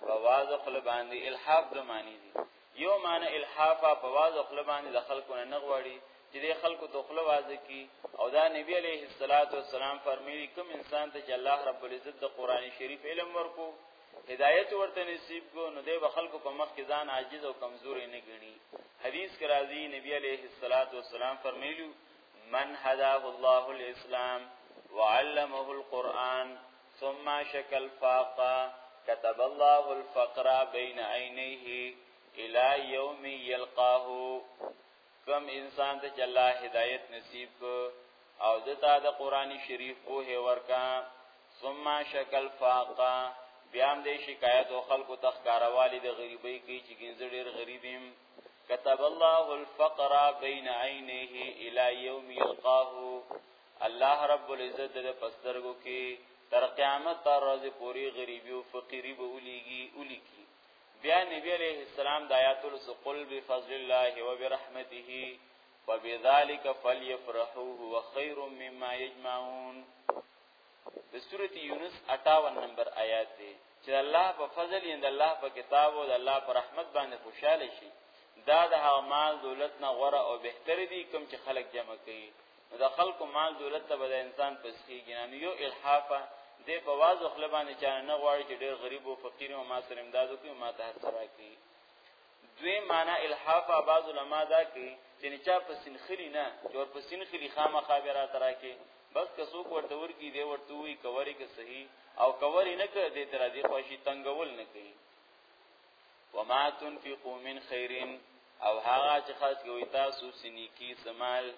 بواز خپل باندې الحاف د معنی دي یو معنی الحافا بواز خپل باندې د خلقنا نغواړي چې د خلکو دخل واز کی او دا نبی علیه الصلاۃ والسلام فرمایي کوم انسان ته چې الله رب العزت د قران شریف علم ورکو هدایت ورته نصیب کو نو دی به خلکو په مخ کې ځان عاجز او کمزوري نه ګڼي حدیث کې راځي نبی عليه الصلاة والسلام فرمایلو من هداه الله الاسلام وعلمه القرآن ثم شکل فاقا كتب الله الفقر بين عينيه الى يوم يلقاه کم انسان ته چې الله هدایت نصیب کو او دتا د قران شریف په هه ورکا ثم شکل فاقا بیا هم د شکایت او خلکو تخکاروالي د غریبۍ کې چې ګنځ ډیر غریبیم كتب الله الفقر بين عينيه الى يوم يلقاه الله رب العزت د پسترګو کې تر قیامت تر ورځې پوری غریبي او فقيري به وليږي وليږي بیا نبی علیہ السلام د آیات الس قل بفضل الله وبرحمته وبذلك فليفرحوا هو خير مما يجمعون د سوره یونس 58 نمبر آیات دی چې الله په فضل یې د الله په کتاب او د الله په رحمت باندې خوشاله شي دا د هغه مال دولت نه غوړه او بهتر دي کوم چې خلک جمع کوي نو د خلکو مال دولت ته به د انسان پسخیږي نه یو الحافه د په واز خپل باندې چا نه غواړي چې ډېر غریب او فقیر او ما سره امدادو کوي ما ته هڅه راکړي دوی معنا الحافه بعض علما دا کوي چې نه چا په سنخلی نه جوړ په سنخلی خامخا به را تراکي بس که څوک ورته ورکی دی ورته وی کوری که صحیح او کوری نه کړ دې تر دې خوشي تنگول نه کوي وما تنفقوا من خير او هغه چې خرج کوي تاسو سنيکی سمال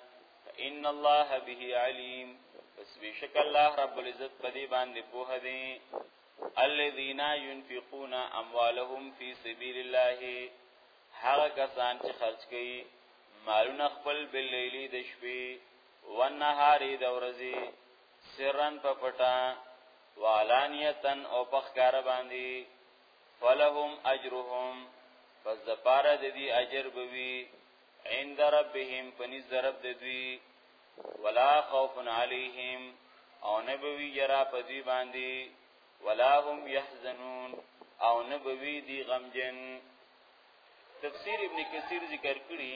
ان الله به عليم پس بشک الله رب العزت په دې باندې پوه دی الذين ينفقون اموالهم في سبيل الله هغه کسان چې خرج کوي مالونه خپل بل لیلی د شپې ونهاري د ورځې سرن په پټا وعلانیتن او پخکار باندې فلهم اجرهم پس د پاره د دې اجر بوي عند ربهم پنځ درب د دوی ولا خوف علیهم او نبوی یرا پدی باندې ولا هم يحزنون او نبوی دی غمجن تفسیر ابن کثیر ذکر کړی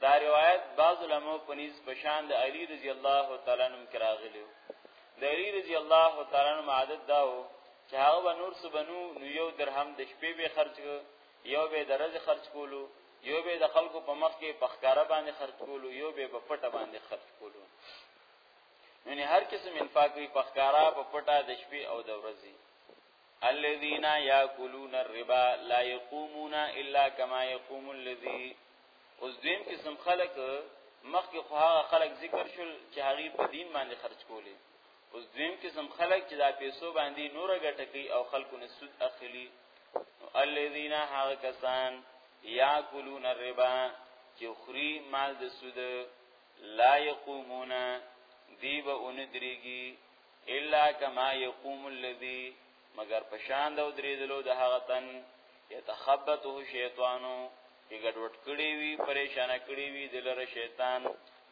دا روایت بعض علماء پنیز بشان د علی رضی الله تعالی عنہ کراغلی د علی رضی الله تعالی عنہ عادت داو چې هغه نور سبنو نو یو درهم د شپې به خرج یو به درز خرج کولو یو به د خلکو په مخ کې پخکاره باندې خرج کولو یو به په پټه باندې خرج کولو یعنی هر قسم انفاق وی پخکارا په پټه د شپې او د ورځې الذين ياكلون الربا لا يقومون الا كما يقوم الذي اوس دویم قسم خلق مخکې خو هغه خلق ذکر شول چې هغه په دین باندې خرج کولی اوس دویم قسم خلق چې دا پیسو باندې نور ګټه کوي او خلکو نه سود اخلي الذين هغه کسان ياكلون الربا چې خوري مال د سود لا يقومون دی به اون دريږي الا کما یقوم الذی مگر پشان د درېدلو د هغه تن یتخبطه شیطانو چې ګډوډ کړي وي پریشان کړي وي دلره شیطان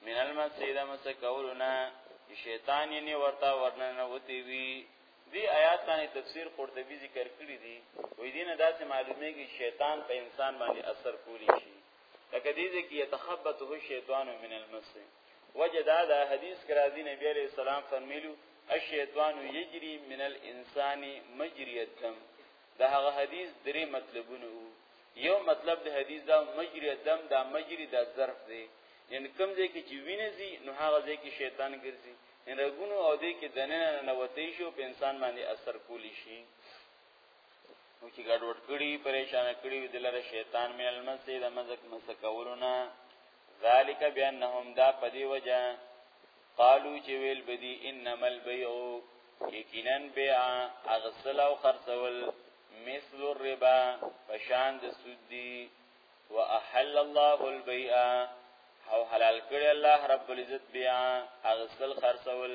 من المسید مسکولنا شیطان یې ورته ورننه وتی وی دی آیات باندې تفسیر قرطبی ذکر کړی دی وې دینه داسې معلومه کې شیطان په انسان باندې اثر کولی شي لکه دې دې کې يتخبطه الشیطان من المس وجه دا دا حدیث کرا دی نبی علیہ السلام فرمیلو الشیطان یجری من الانسان مجری الدم دا هغه حدیث درې مطلبونه وو یو مطلب د حدیث دا مجری الدم دا مجری دا ظرف دی یعنی کوم ځای کې چې وینې زی نو هغه ځای کې شیطان ګرځي ان رګونو او دې کې دنه نه وتی شو په انسان باندې اثر کولی شي نو چې ګډوډ کړي پریشان کړي دلر شیطان من المسجد د مزک مسکولنا ذالک بانهم دا پدی وجه قالو چې ویل بدی انما البيع یقینا بيع اغسل او خرڅول مثل الربا فشان د سود دی واحل الله البيع او حلال کړی الله رب العزت بيع اغسل خرڅول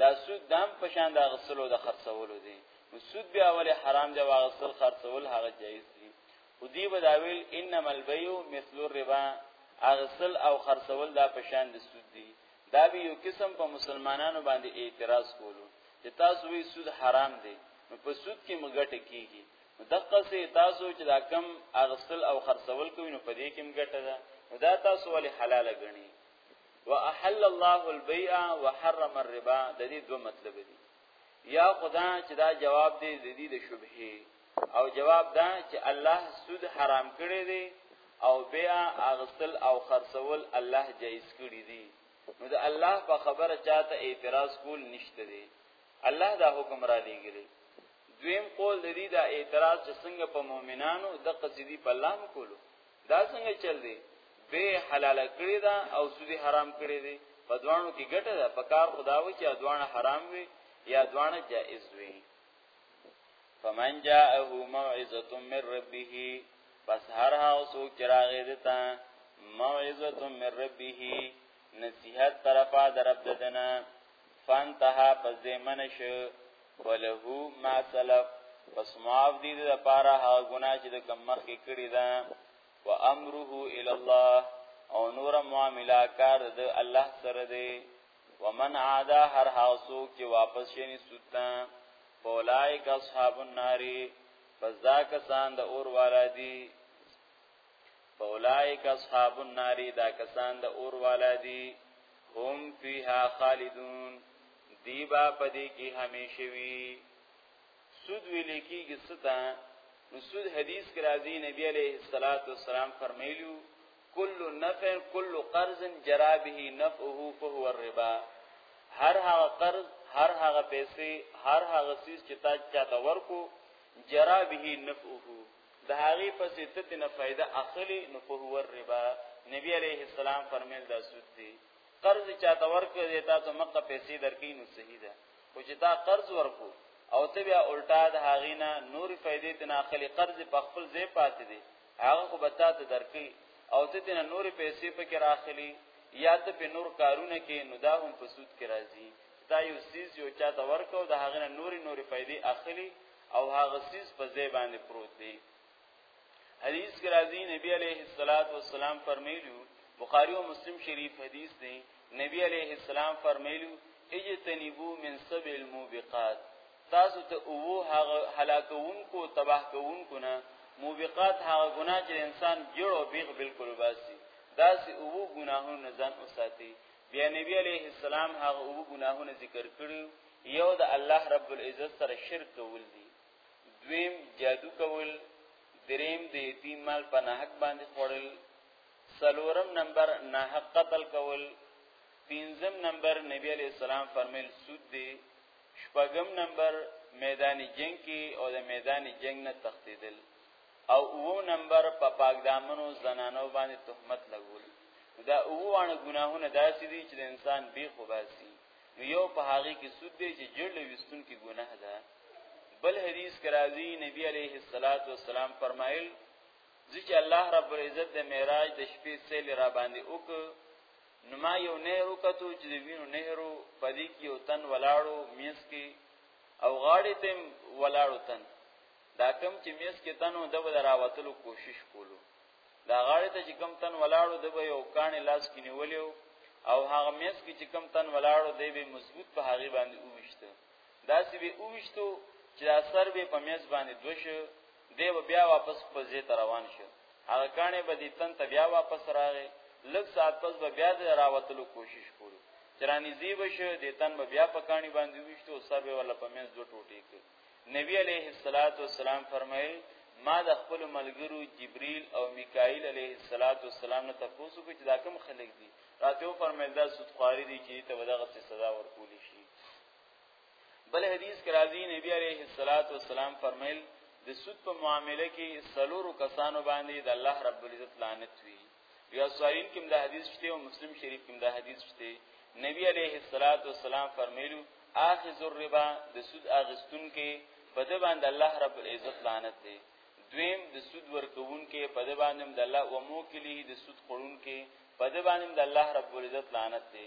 دا سود دام په شان د غسلو د خرڅولو دي نو سود بیا ولې حرام دی واغسل خرڅول هغه جایز دي او دی بداویل انما البيع مثل الربا اغسل او خرڅول دا په شان د سود دي دا به یو قسم په مسلمانانو باندې اعتراض کولو چې تاسو وی سود حرام دی نو په سود کې مګټه کیږي دغه سي تاسو چې دا کم اغسل او خرڅول کوي نو په دې کې مګټه ده نو دا تاسو ولې حلاله ګڼي واحل الله البيع وحرم الربا د دې دوه مطلب دي یا خدا چې دا جواب دی د دې د شبهه او جواب دا چې الله سود حرام کړی دی او بیا اغسل او خرڅول الله جایز کړی دی نو د الله په خبره چاته اعتراض کول نشته دی الله دا حکم را لېږلی دویم قول د دې دا اعتراض چې څنګه په مؤمنانو د قصیدی په لام کولو دا څنګه چل دی به حلال کړی دا او سودی حرام کړی دی په دوانو کې ګټه ده په کار خداوي چې دوانه حرام وي یا دوانه جائز وي فمن جاءه موعظه من ربه پس هر هغه څوک چې راغی دتا موعظه من ربه نصیحت طرفا درب ددنه فانتها پس دې من شو وله ما سلف پس معاف دي د پاره هغه ګناه چې د کم مخ کې کړی ده و امره ال الله او نور معاملہ کار د الله سره دی ومن عادا هر هغه څوک چې واپس شینی سوتا فولائک اصحاب النار پس دا کسان د اور والا دي فاولائک اصحاب النار دا کسان د اور والا دي هم فیها خالدون دی با پدې کې همیشه وي سود ویل کېږي ستا نو سود حدیث کې راځي نبی عليه الصلاه والسلام فرمایلیو کل نفع کل قرض جرا به نفعه فهو الربا هر هغه قرض هر هغه پیسې هر هغه سیس چې تا چاته ورکو جرا به نفعه د هغه پسې ته دنه فائدہ اخلي نو په هو الربا نبی عليه السلام فرمایل دا سود دی قرض چاته ورکړي دی تا ته مقه پیسې درکې نو صحیح ده خو چې تا قرض ورکو او ته بیا الټا د هغه نه نور فائدې ته نه اخلي قرض په خپل ځای پاتې دی هغه خو به تا ته درکې او ته دنه نور پیسې پکې راخلي یا ته په نور کارونه کې نو دا هم په سود کې راځي دا یو سیز یو چاته ورکو د هغه نه نوري نوري فائدې اخلي او هغه سیس په ځای باندې پروت دی حدیث کې راځي نبی عليه الصلاة والسلام فرمایلیو بخاری او مسلم شریف حدیث دی نبی عليه السلام فرمایلیو اجتنبو من سب الموبقات تاسو ته اوو هغه هلاکونکو تباه کوونکو نه موبقات هغه ګناه چې انسان جوړ او بیغ بالکل باسي دا سه اوو ګناهونه ځان اوساتي بیا نبی عليه السلام هغه اوو ګناهونه ذکر کړو یو د الله رب العزت سره شرک کول دي دویم جادو کول دریم د یتیم مال په ناحق باندې خوړل سلورم نمبر ناحق قتل کول پنځم نمبر نبی علی السلام فرمایل سود دی شپږم نمبر میدان جنگ کې او د میدان جنگ نه تختیدل او اوو نمبر په پاک دامنو زنانو باندې تهمت لګول دا اوو وانه ګناهونه داسې دي چې د انسان بی خوباسي نو یو په هغه کې سود دی چې جړل وستون کې ګناه ده بل حدیث کرازی نبی علیه الصلاۃ والسلام فرمایل ځکه الله رب العزت د معراج د شپې سیل را باندې وک نو ما یو نهر وکتو چې وینو نهرو پدې کې یو تن ولاړو میس کې او غاړې ته ولاړو تن دا کم چې میس کې تنو د ولا راوتلو کوشش کولو دا غاړه ته چې کم تن ولاړو د به یو کان لاس کې نیولیو او هغه میز کې چې کم تن ولاړو دی به مضبوط په هغه باندې اوښته دا چې به اوښتو چې دا سر به په میز باندې دوشه دی بیا واپس په زی روان شو هغه کان به دې تن ته بیا واپس راغی لږ ساعت پس به بیا د راوتلو کوشش کولو چرانی زیب شو د تن به بیا په کانی باندې وشتو سر به ولا په منځ دوه ټوټې کړ نبی علیه الصلاۃ والسلام فرمایل ما د خپل ملګرو جبرئیل او میکائیل علیه الصلاۃ والسلام نه تاسو کو چې دا کوم خلک دي راته فرمایل دا سودخواري دي چې ته دغه څه سزا ورکول شي بل حدیث کې راځي نبی علیه الصلاۃ والسلام فرمایل د سود په معاملې کې سلورو کسانو باندې د الله رب العزت لعنت وی بیا صحیح کې دا حدیث شته او مسلم شریف کې دا حدیث شته نبی علیه الصلاۃ والسلام فرمایلو اخذ الربا د سود اغستون کې په د باندې الله رب العزت لعنت دی دویم د سود ورکون کې په د باندې د الله او مو کې له د سود خورون کې په د باندې د الله رب العزت لعنت دی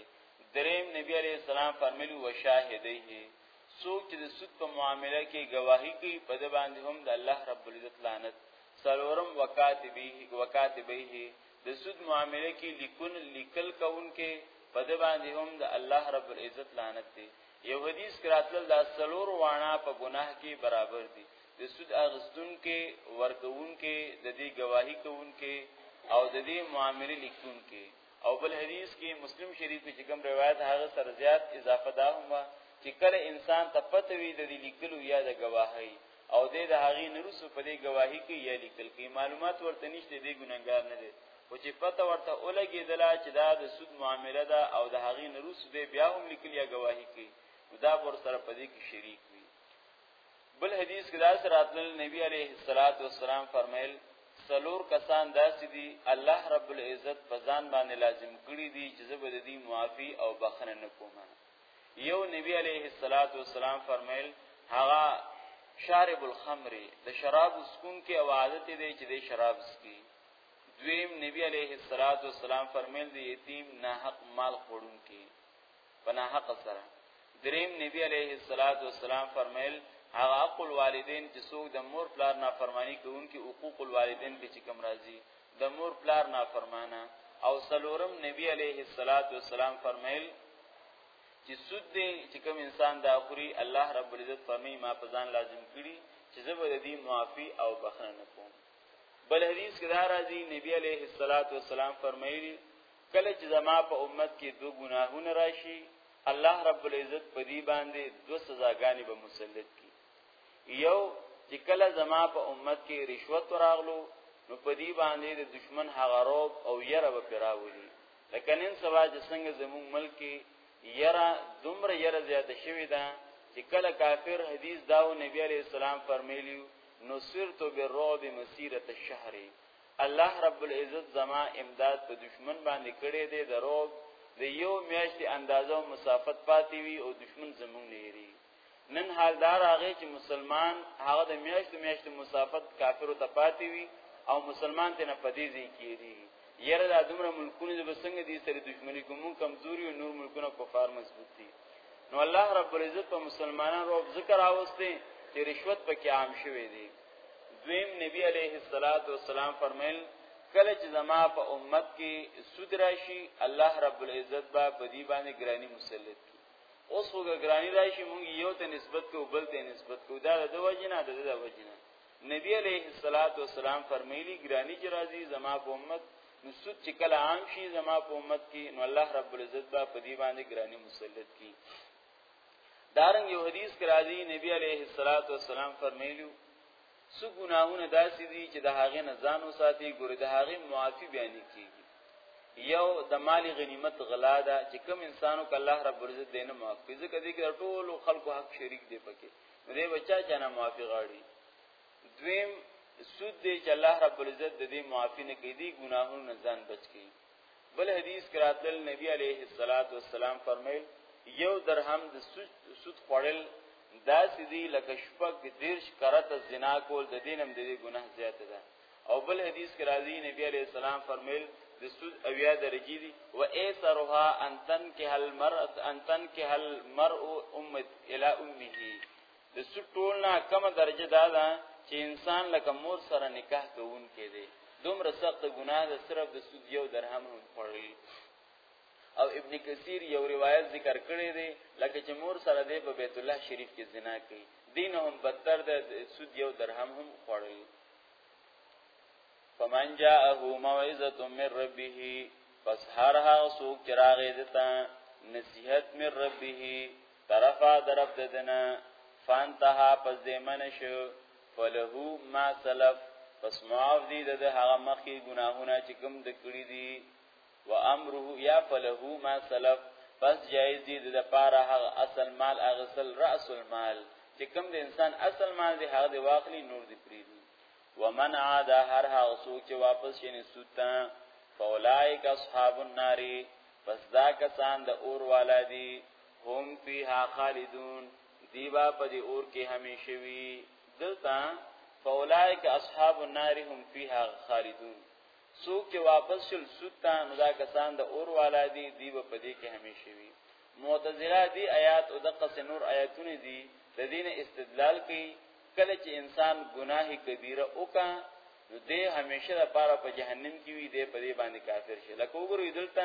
دریم نبی علیه السلام فرمایلو وشاهدیه څوک چې د سود په معاملې کې گواهی کوي په د باندې هم د الله رب العزت لعنت څلورم وکاتبه وکاتبه د سود معامله کې لیکون لیکل کوونکې په د باندې هم د الله رب العزت لعنت دی یو حدیث کراتل دا څلور وانا په ګناه کې برابر دي د سود اغستون کې ورکون کې د دې گواہی کوون کې او د دې معاملې لیکون کې او بل حدیث کې مسلم شریف کې کوم روایت هغه سر زیات اضافه دا هم چې کله انسان ته پته وي د لیکلو یا د گواهی او دې د هغې نرسو په دې گواهی کې یا لیکل کې معلومات ورته نشته دې ګناګار نه دی خو چې پته ورته ولګېدله چې دا د سود معامله ده او د هغې نرسو دې بیا هم لیکل یا گواهی کې دا ور سره په دې کې شریک وي بل حدیث کې دا سره راتل نبی عليه الصلاة والسلام فرمایل سلور کسان داسې دي الله رب العزت په ځان باندې لازم کړی دي چې زه به د دې معافي او بخنه نه کوم یو نبی علیه الصلاۃ والسلام فرمایل هغه شارب الخمر د شراب سکون کې او عادت دی چې د شراب سکي دویم نبی علیه الصلاۃ والسلام فرمایل دی یتیم نه حق مال خورون کې بنا حق سره دریم نبی علیه الصلاۃ والسلام فرمایل هغه عقل والدین چې څوک د مور پلار نافرمانی کوونکي حقوق الوالدین کې چې کم راځي د مور پلار نافرمانه او سلورم نبی علیه الصلاۃ والسلام فرمایل چې سود دی چې کوم انسان دا خوري الله رب العزت فرمایي ما په ځان لازم کړي چې زه به دې معافي او بخښنه نکوم بل حدیث کې دا راځي نبی عليه الصلاة والسلام فرمایلی کله چې زما په امت کې دوه ګناهونه راشي الله رب العزت په دې باندې دوه سزاګانې به مسلط کړي یو چې کله زما په امت کې رشوت راغلو نو په دې باندې د دشمن هغه روب او یره به پراولي لکه نن سبا چې څنګه زموږ ملک کې یره دومره یره زیاته شوې ده چې کله کافر حدیث داو نبی علی السلام فرمایلیو نو سرت بالرعب مسیره الشهر الله رب العزت زما امداد په دشمن باندې کړې ده د روب د یو میاشتې اندازو مسافت پاتې وي او دشمن زمونږ نه نن حال دار هغه چې مسلمان هغه د میاشتو میاشتو مسافت کافرو ته پاتې وي او مسلمان ته نه پدې ځي کیږي یره د دومره ملکونو د بسنګ دي سره دښمنی کوم کمزوري او نور ملکونه کفار مضبوط دي نو الله رب العزت په مسلمانانو رب ذکر اوسته چې رشوت پکې عام شوی دی دویم نبی علیه الصلاۃ والسلام فرمایل کله چې زما په امت کې سود راشي الله رب العزت با په دې باندې ګرانی مسلط اوس خو ګرانی راشي مونږ یو ته نسبت کو بل ته نسبت کو دا د وجنه د د وجنه نبی علیه الصلاۃ والسلام فرمایلی ګرانی چې راځي زما په امت نو سود چې کله عام شي زما په امت کې نو الله رب العزت با په دی باندې ګرانی مسلط کی دارنګ یو حدیث کې راځي نبی علیه الصلاۃ والسلام فرمایلی څو ګناهونه داسې دي چې د هغې نه ځان وساتي ګوره د هغې معافي بیان کیږي یو د مال غنیمت غلا ده چې کوم انسانو ک الله رب عزت دینه معاف کړي ځکه دې کې ټول خلکو حق شریک دی پکې نو دې بچا جنا معافي غاړي دویم سود دې چې الله رب عزت د دې معافي نه کوي دي ګناهونو نه ځان بچ کړي بل حدیث کراتل نبی علیه الصلاۃ والسلام فرمایل یو درهم د سود خوړل دا سدی لکه شپږ دیرش کرته زنا کول د دینم د دې ګناه زیاته ده او بل حدیث کې راځي نبی علیہ السلام فرمایل د سود اویا درجی دي و ایثرها ان تنکه المرء ان تنکه المرء امت الى امه د سود ټول نه کمه درجه دا ده چې انسان لکه مور سره نکاح کوونکې دی دومره سخت ګناه ده صرف د سود یو درهم هم خوړل او ابن کثیر یو روایت ذکر کړی دی لکه چې مور سره دی په بیت الله شریف کې زنا کوي دین هم بدتر ده سود یو درهم هم خوړل فمن جاءه موعظه من ربه پس هر هغه څوک چې راغی دته نصیحت من ربه طرفا درف ددنا فانتها پس دیمن شو فلهو ما سلف پس معاف دی د هغه مخی گناهونه چې کوم د کړی دی و امره یا فلهو ما سلف پس جایز دی د پاره هغه اصل مال اغسل راس المال چې کوم د انسان اصل مال دی هغه دی واخلی نور دی پریدي ومن عاد هر هغه څوک چې واپس شینې سوتا فاولائک اصحاب النار پس دا کسان د اور والا دي هم فیها خالدون دیبا په دې اور کې همیشه وي دلته فاولائک اصحاب النار هم فیها خالدون څوک چې واپس شل سوتا نو دا کسان د اور والا دي دی په دې کې همیشه وي معتزله دی آیات او دقه نور آیاتونه دي د دین استدلال کوي کله چې انسان گناه کبیره وکا نو دې همیشه لپاره په جهنم کې وي دې په دې باندې کافر شي لکه وګورئ دلته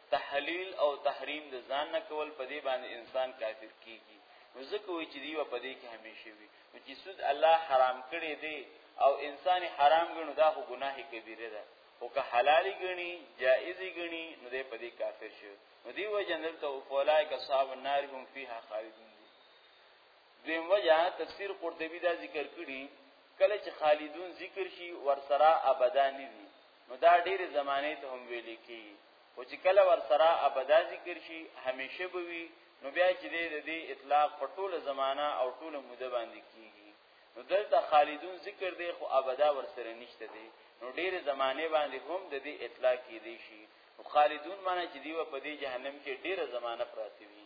تحلیل او تحریم د ځان نه کول په دې باندې انسان کافر کیږي نو ځکه وی چې دیو په دې کې همیشه وي نو چې سود الله حرام کړی دی او انسان حرام ګڼو دا خو ګناه کبیره ده او که حلال ګڼي جائز ګڼي نو دې په دې کافر شي نو دی وجه نن ته فولای کا صاحب النار هم فیها خالدون دویم وجه تفسیر قرطبی دا ذکر کړی کله چې خالدون ذکر شي ورسره ابدا نه وي نو دا ډېر زمانه ته هم ویل کی او چې کله ور سره ابدا ذکر شي همیشه به وي نو بیا چې د دې اطلاق په ټوله زمانہ او ټوله موده باندې کیږي نو دلته خالدون ذکر دی خو ابدا ور سره نشته دی نو ډېر زمانه باندې هم د دې اطلاق کې دی شي خالدون معنی چې دیو په دې جهنم کې ډېر زمانہ پراتی وي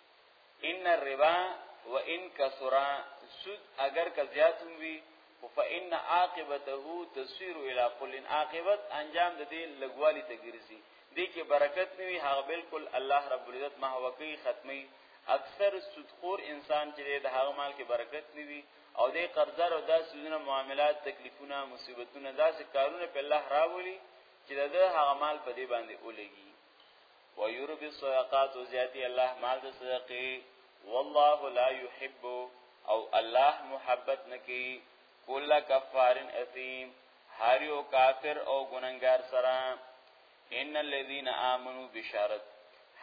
ان الربا وان كثر سود اگر که زیات هم وي فان عاقبته تسير الى قل عاقبت انجام د دې لګوالي ته ګرځي دې کې برکت نه وي هغه بالکل الله رب العزت محوکي ختمي اکثر سودخور انسان چې د هغه مال کې برکت نه وي او د قرضدار او داس سودونه معاملات تکلیفونه مصیبتونه داسې کارونه په الله راولي چې د هغه مال په دې باندې ولګي و یربی الصدقات زیاتی الله مال د صدقې والله لا يحب او الله محبت نکي کل کفار اثیم هر یو کافر او ګننګار سره ان الذين امنوا بشارت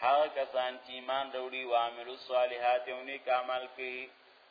هغه کسان چې ایمان وروړي او عملو صالحات او نیک اعمال کوي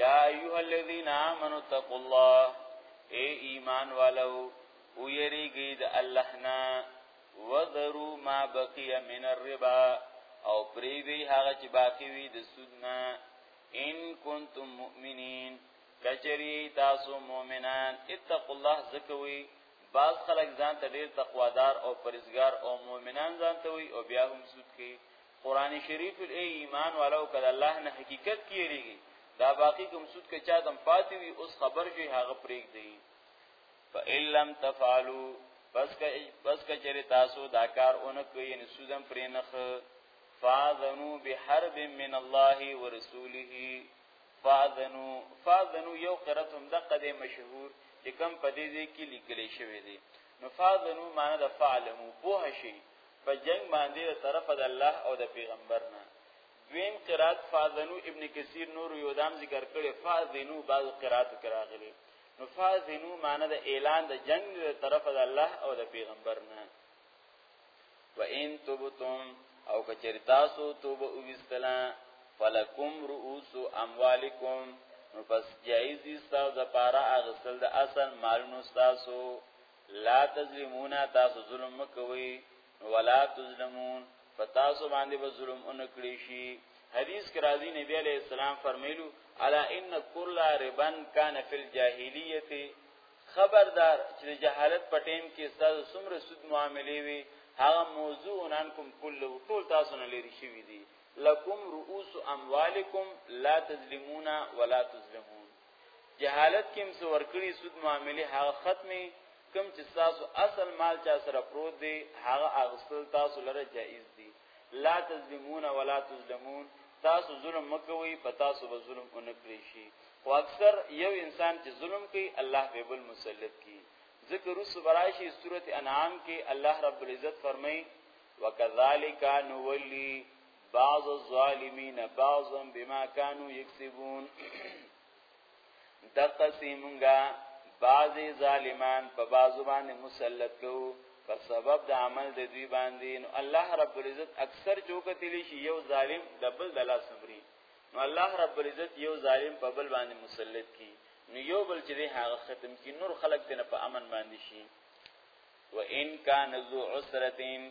یا ایها الذین آمنوا اتقوا الله اے ایمان والو او یریږي د الله نه وذرو ما بقي من الربا او پریږي هغه چې باقی وي د سود نه ان کنتم مؤمنین کچری تاسو مؤمنان اتقوا الله زکوي بعض خلک ځان ته ډیر تقوادار او پرهیزګار او مؤمنان ځان ته وي او بیا هم سود کوي قران شریف ای ایمان والو کله الله نه حقیقت کیریږي دا باقی کوم سود کې چا دم پاتې وي اوس خبر شي هغه پریک دی فإِن لَّمْ تَفْعَلُوا پس که پس که چیرې تاسو دا کار اونې کوي یعنی سودم پرې نخ فاذنو بحرب من الله ورسوله فاذنو فاذنو یو قرات هم د قد مشهور چې کم پدې دې کې لیکل شوی دی نو فاذنو معنی د فعلمو په شي په جنگ باندې د طرف د الله او د پیغمبر نه دویم قرات فاذنو ابن کثیر نور یو دام ذکر کړي فاذنو بعض قرات کراغلي نو فاذنو معنی د اعلان د جنگ د طرف د الله او د پیغمبر نه و ان تبتم او کچری تاسو توبه وستلا فلکم رؤوس اموالکم نو پس جایز دي تاسو د پاره اغسل د اصل مالونو تاسو لا تظلمون تاسو ظلم مکوي ولا تظلمون فتاسو باندې به ظلم اونکړي شي حدیث کې راځي نبی عليه السلام فرمایلو الا ان کل ربن کان فی الجاهلیت خبردار چې جهالت په ټیم کې استاد سمر سود معاملې وي هغه موضوع انکم کل ټول تاسو نه لري شي دي لکم رؤوس اموالکم لا تظلمون ولا تظلمون جهالت کې هم څو ورکړي سود معاملې هغه ختمي کم چې تاسو اصل مال چا سره پروت دی هغه اغسل تاسو لره جایز دی لا تظلمون ولا تظلمون تاسو ظلم مکوئ په تاسو به ظلم اونکړي شي خو اکثر یو انسان چې ظلم کوي الله به بل مسلط کی ذکر رس برایشی سورت انعام کې الله رب العزت فرمایي وکذالک نولی بعض الظالمین بعضا بما كانوا یکسبون دقه سیمونګه بعضی ظالمان په بعضو باندې مسلط کوو په سبب د عمل د دوی باندې نو الله رب العزت اکثر چوکتلی شي یو ظالم دبل د لاس نمرې نو الله رب العزت یو ظالم په بل باندې مسلط کی نو یو بل چې هغه ختم کی نور خلق دنه په امن باندې شي و ان کان ذو عسرتین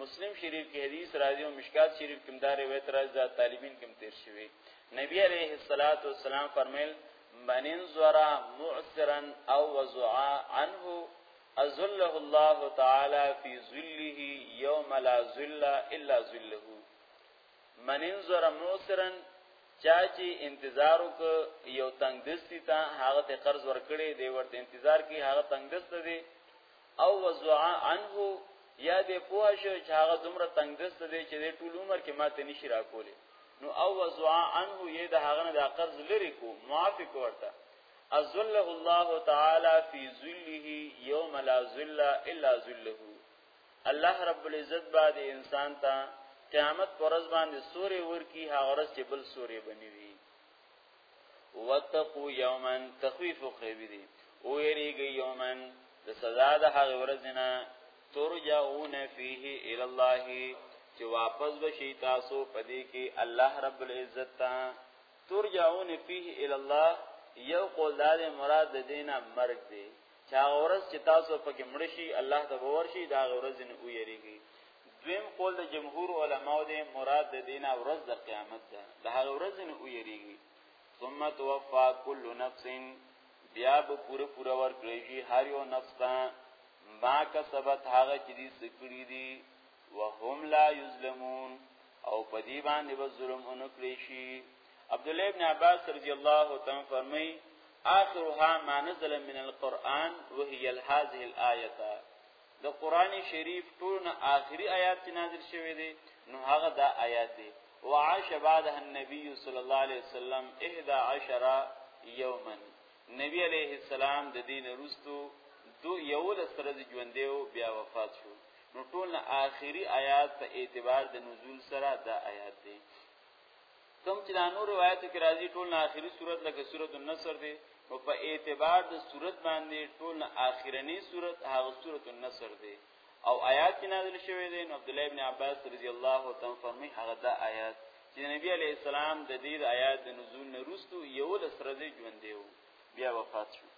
مسلم شریف کې حدیث راځي او مشکات شریف کې دا روایت راځي دا طالبین کې تیر شوی نبی علیه الصلاۃ والسلام فرمایل منن زرا معسرا او وزعا عنه ازله الله تعالی فی ظله یوم لا ظل الا ظله منن زرا معسرا چا چې انتظار وک یو تنگ دستی ته هغه ته قرض ورکړي دی ورته انتظار کی هغه تنگ دست دی او وزعا عنه یا دې پوه شو چې هغه دومره تنگ دست دی چې دې ټول عمر کې ماته نشي راکولې نو او وزعا عنه یې د هغه نه د قرض لري کو معافي کو ورته ازله الله تعالی فی ذله یوم لا ذل الا ذله الله رب العزت بعد انسان ته قیامت پر ورځ باندې سورې ورکی هغه ورځ چې بل سورې بنوي وتقو یومن تخویف اخروی دی او یریږي یومن د سزا د هغه ورځنا ترجعون فيه الى الله چې واپس بشي تاسو پدې کې الله رب العزت ته ترجعون فيه الى الله یو قول دار مراد دینه مرګ دی چې هغه ورځ چې تاسو پکې مړ شي الله ته باور شي دا ورځ نه ویریږي دویم قول د جمهور علماو دی مراد د دینه ورځ د قیامت ده د هغه ورځ نه ویریږي ثم توفى كل نفس بیا به پوره پوره ورکړي شي هر یو نفس ته ما کسبت هغه چې دې سکړي دي وهم لا یظلمون او پدی باندې به ظلم اونکړي شي عبد الله ابن عباس رضی الله تعالی فرمای اخرها ما نزل من القران وهي هذه الايه د قران شریف ټول نه آخري آیات چې نازل شوی دی نو هغه دا آیات دی وعاش بعدها النبي صلى الله عليه وسلم 11 يوما نبی علیہ السلام د دین روستو دو یو لسره ژوندې او بیا وفات شو نو ټول آخري آیات په اعتبار د نزول سره دا آیات دی کوم چې دا نور روایتو کې راځي ټول نه اخیری صورت لکه صورت النصر دی او په اعتبار د صورت باندې ټول نه اخیرنی صورت هغه صورت النصر دی او آیات کې نازل شوی دی نو عبد الله ابن عباس رضی الله تعالی فرمایي هغه دا آیات چې نبی علی السلام د دې آیات د نزول نه وروسته یو لسره دی ژوند دی بیا وفات شو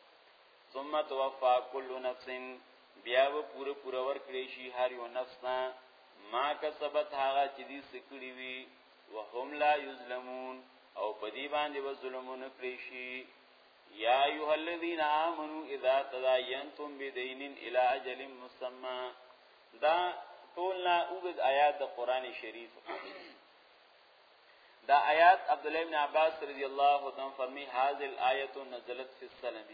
ثم توفى كل نفس بیا و پوره پوره ور کړی شي هر یو نفس نه ما کسبت هغه چې دې سکړي وي وهم لا یظلمون او په دې باندې و ظلمونه کړی شي یا ایه الذین آمنو اذا تداینتم بدین الی اجل مسمى دا ټول نه اوږد آیات د قران شریف دا آیات عبد الله بن عباس رضی الله عنه فرمی هاذ الایه نزلت فی السلم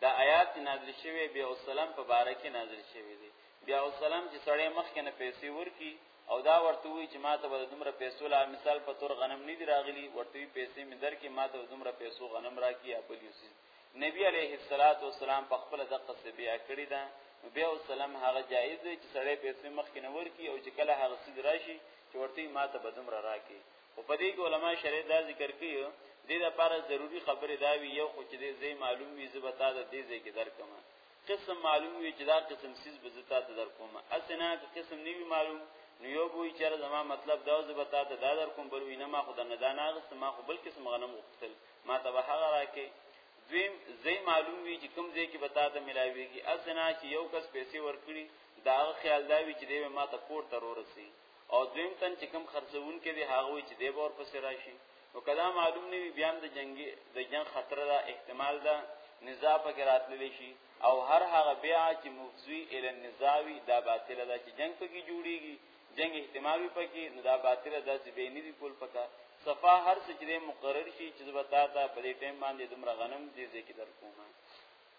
دا آیات نازل شوه به السلام په بارکه نازل شوه بیا وسلام چې سړی مخ کې نه پیسې ورکی او دا ورته وی چې ماته به دومره پیسو لا مثال په تور غنم نه دی راغلی ورته وی پیسې مې درکې ماته دومره پیسو غنم راکی یا بل یوسی نبی علیه الصلاۃ والسلام په خپل دقه څه بیا کړی دا بیا وسلام هغه جایز دی چې سړی پیسې مخ کې نه ورکی او چې کله هغه سید راشي چې ورته ماته به دومره راکی او په دې کې علما شریعت دا ذکر کوي د دې لپاره ضروری خبره دا وی یو خو چې دې زی معلوم وي زبتا د دې ځای کې درکمه قسم معلوم وي چې دا قسم سیز به زتا ته در کوم اسنه که قسم نه وي معلوم نو یو بوې چې زما مطلب دا زه به تا ته دا در کوم بل وینه ما خو د نه دانه غس ما خو بل قسم غنم غوښتل ما ته به هغه راکې دویم زې معلوم وي چې کوم ځای کې به تا ته ملاويږي اسنه چې یو کس پیسې ورکړي دا خیال دا وي چې دی ما ته پور تر ورسي او دویم تن چې کم خرڅون کې دی هغه وی چې دی به ورپسې راشي نو کله معلوم نه وي بیا د جنگي د جنگ خطر دا احتمال دا نزاع پکې راتللی شي او هر هغه بیا چې مفزوی ال النزاوی دا باطل ده چې جنگ پکې جوړیږي جنگ احتمال وي پکې نو دا باطل ده چې به نه دی کول پکا صفا هر څه چې مقرر شي چې زبتا ته په دې ټیم باندې دومره غنم دې ځکه درکوم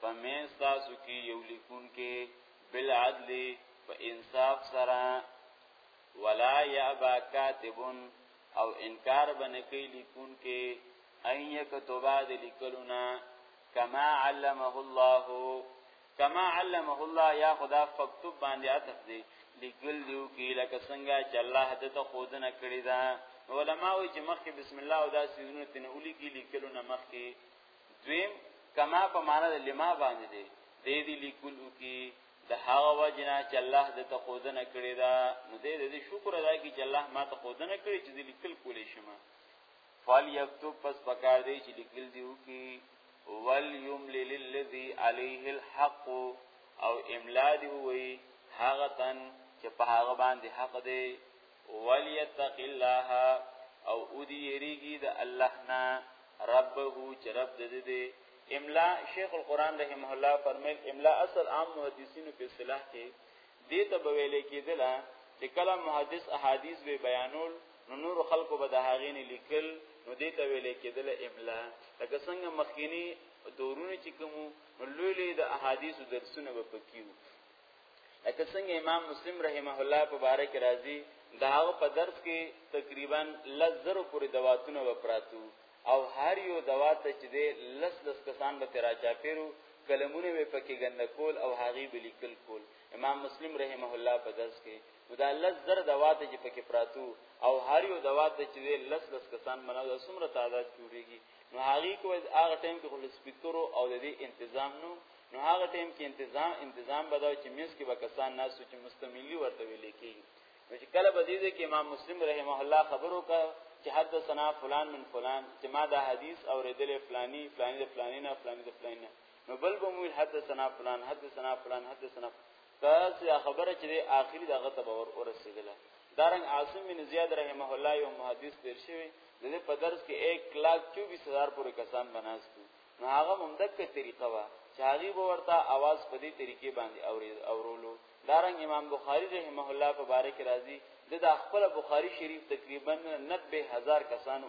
په مینځ تاسو کې یو لیکونکی بالعدل په انصاف سره ولا یابا کاتبون او انکار بنکی لیکون کې ان یکتبا د لیکلونا کما علمه الله کما علمه الله یا خدا فکتب باندې عطف دی لیکل دیو کې لکه څنګه چې الله د ته خودنه کړی دا علماء چې مخکې بسم الله او دا سيزونه تنولي کې لیکلو نه مخکې دویم کما په معنا د لما باندې دی د دې لیکل او کی د هغه وجنا چې الله د ته خودنه کړی دا نو دې دې شکر ادا کی چې الله ما ته خودنه کړی چې دې لیکل کولې شمه فال یكتب پس پکار دی چې لیکل دیو کی ول یمل للذي عليه الحق او املا دی وی هغه تن چې په هغه باندې حق دی وليتق الله او اودي يريږي د الله نه ربه چې رب د دې املا شیخ القران رحمه الله فرمایل املا اصل عام محدثینو په اصطلاح کې دې ته بویل کېدل چې کله محدث احادیث به بیانول نو نور خلکو به د هاغینې لیکل نو دې ته ویل کېدل املا لکه څنګه مخکینی دورونه چې کوم لوی لوی د احادیث درسونه به پکې لکه څنګه امام مسلم رحمه الله په باره کې راځي دا هغه په درس کې تقریبا لزر پورې دواتونه وپراتو او هر یو دوا ته چې د لس لس کسان به تراچا پیرو کلمونه به پکې ګند کول او هغه به لیکل کول امام مسلم رحمه الله په درس کې دا لس زر دوا ته چې پکې پراتو او هر یو دوا ته چې لس لس کسان منو سمره تعداد جوړیږي نو هغه کوی هغه ټیم کې خل سپیکر او د دې تنظیم نو نو هغه ټیم کې تنظیم تنظیم بدا چې مس کې به کسان ناس چې مستملی ورته ویل کی نو چې کله به دې کې امام مسلم رحمه الله خبرو کا چې حدثنا فلان من فلان چې ما دا حدیث اوریدل فلانی فلانی د فلانی نه فلانی د فلانی نه نو بل به مو حدثنا فلان حدثنا فلان حدثنا دا چې دا خبره چې آخري دغه ته باور ورسېدله دارنګ عاصم بن زیاد رحمه الله یو محدث تیر شوی د دې په درس کې 1 لاک 24 هزار پورې کسان بناستو نو هغه ممدک طریقه وا چې هغه به ورته आवाज په دې طریقې باندې اورید اورولو دارنګ امام بخاری رحمه الله په باره کې راځي د خپل بخاری شریف تقریبا 90000 کسانو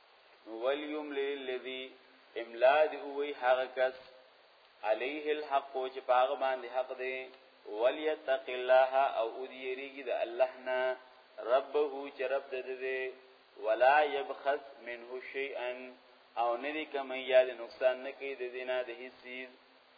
وليملي الذي املا دی وی هغه کس عليه الحق چې پاغه باندې حق دی وليتق الله او اوديريږي د الله نه ربه چې رب د دې ولا يبخس منه شيئا او ندی کمی یا د نقصان نکی د دینا د هیڅ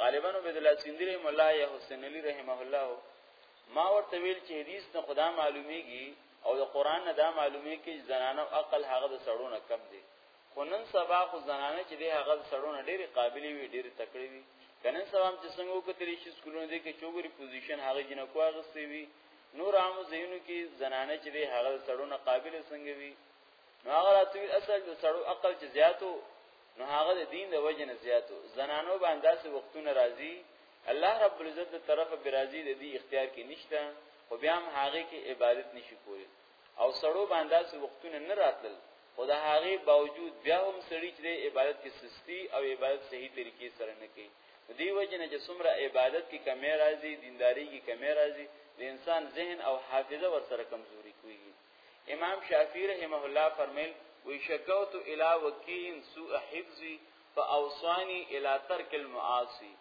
غالبا عبد الله سیندی رحم الله یا حسین علی رحمه الله ما ورته ویل چې حدیث نه خدا معلومیږي او د قران نه دا معلومه کې زنانه او عقل هغه د سړونه کم دي خو نن سبا خو زنانه چې د هغه د سړونه ډېری قابلیت وي ډېری تکړه وي کنن سبا چې څنګه وکړي چې سکولونه دي کې چوغري پوزیشن هغه جنہ کوه غسي وي نور عام زینو کې زنانه چې د هغه د سړونه قابلیت څنګه وي نو هغه راتوی اصل د سړو عقل چې زیاتو نو هغه د دین د وجه نه زیاتو زنانو باندې داسې وختونه راځي الله رب العزت د طرف به راضي د دې اختیار کې نشته خو بیا هم هغه کې عبادت نشي کولی او سړو باندې داسې وختونه نه راتل خو د هغه باوجود بیا هم سړی چې د عبادت کې سستی او عبادت صحیح طریقې سره نه کوي دی وجه نه چې څومره عبادت کې کمی راځي دینداری کې کمی راځي د انسان ذهن او حافظه ور سره کمزوري کوي امام شافعی رحمه الله فرمایل وی شکوت الی وکین سوء حفظی فاوصانی الی ترک المعاصی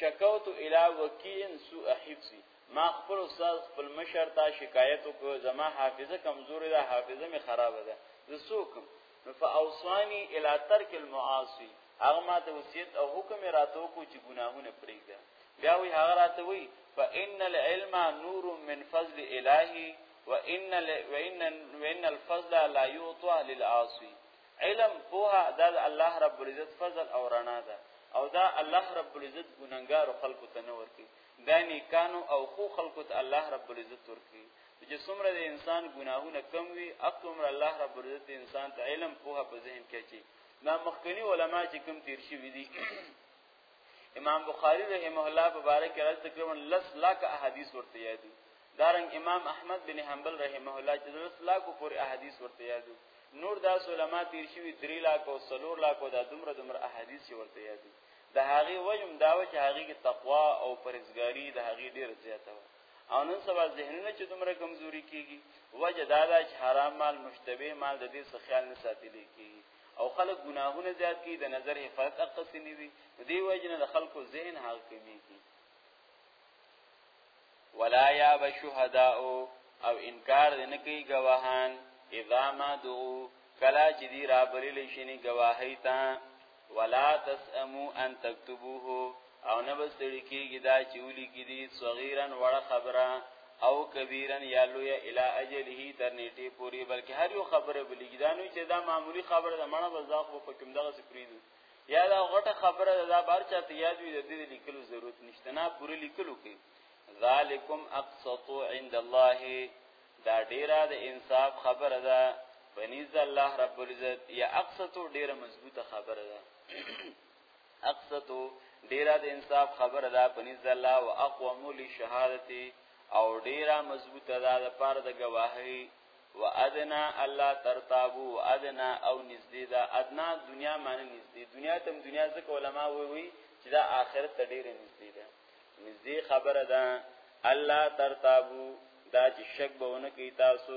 شکوت الی وکین سوء حفظی ما خپل استاد خپل مشر ته شکایت وکړ زما حافظه کمزوري ده حافظه می خراب ده زه سوکم نو فاوصانی الی ترک المعاصی هغه ما ته وصیت او حکم راتو کو چې ګناهونه پرېږده بیا وی هغه راته وی فان العلم نور من فضل الهی وان وان وان الفضل لا يعطى للعاصي علم په د الله رب العزت فضل او رڼا ده او دا الله رب العزت ګننګار خلکو ته نه ورکی دا نیکانو او خو خلکو ته الله رب العزت ورکی چې څومره د انسان ګناهونه کم وي اقوم الله رب العزت انسان ته علم په په ذهن کې چی دا مخکنی علما چې کم تیر شي وي دي امام بخاری رحمه الله مبارک راځي تقریبا لس لاک احادیث ورته یادو دارنګ امام احمد بن حنبل رحمه الله چې لس لاکو پورې احادیث ورته یادو نور دا علماء تیر شوی 3 لاک او 4 لاک او دا دومره دومره احادیث ورته یادو د هغه وجم دا و چې هغه کې تقوا او پرهیزګاری د هغه ډیر زیاته و او نن سبا ذهنونه چې دومره کمزوري کیږي وجه دا ده چې حرام مال مشتبه مال د دې څخه خیال نه ساتلی کیږي او خلک ګناهونه زیات کی د نظر حفاظت اقصی نیوی دی وجنه د خلکو ذهن حق کمی کی ولا یا بشهداء او انکار نه کوي گواهان اذا ما دعو کلا چې دی را بلل شي نه گواهی تا ولا تسمو ان تكتبوه او نه بس تړي کیږي دا چې ولي کې دي صغیرن وړه خبره او کبیرن یا لوی الی اجله تر نیټه پوری بلکې هر یو خبره بلیږي دا نو چې دا معمولی خبره ده مړه بس دا خو په کوم دغه سپریدو یا دا غټه خبره ده دا بار چاته یاد وي د دې لیکلو ضرورت نشته نه پوری لیکلو کې ذالکم اقسط عند الله دا ډیره د انصاف خبره ده بنیز الله رب العزت یا اقسط ډیره مضبوطه خبره ده اقسطو، ډیره د انصاف خبره ده په نزد الله او اقوم للشهادت او ډیره مضبوطه ده د پاره د گواهی و ادنا الله ترتابو و ادنا او نزدې ده ادنا دنیا معنی نزدې دنیا تم دنیا ځکه علما وی وی چې دا آخرت ته ډیره نزدې ده نزدې خبره ده الله ترتابو دا چې شک بهونه کوي تاسو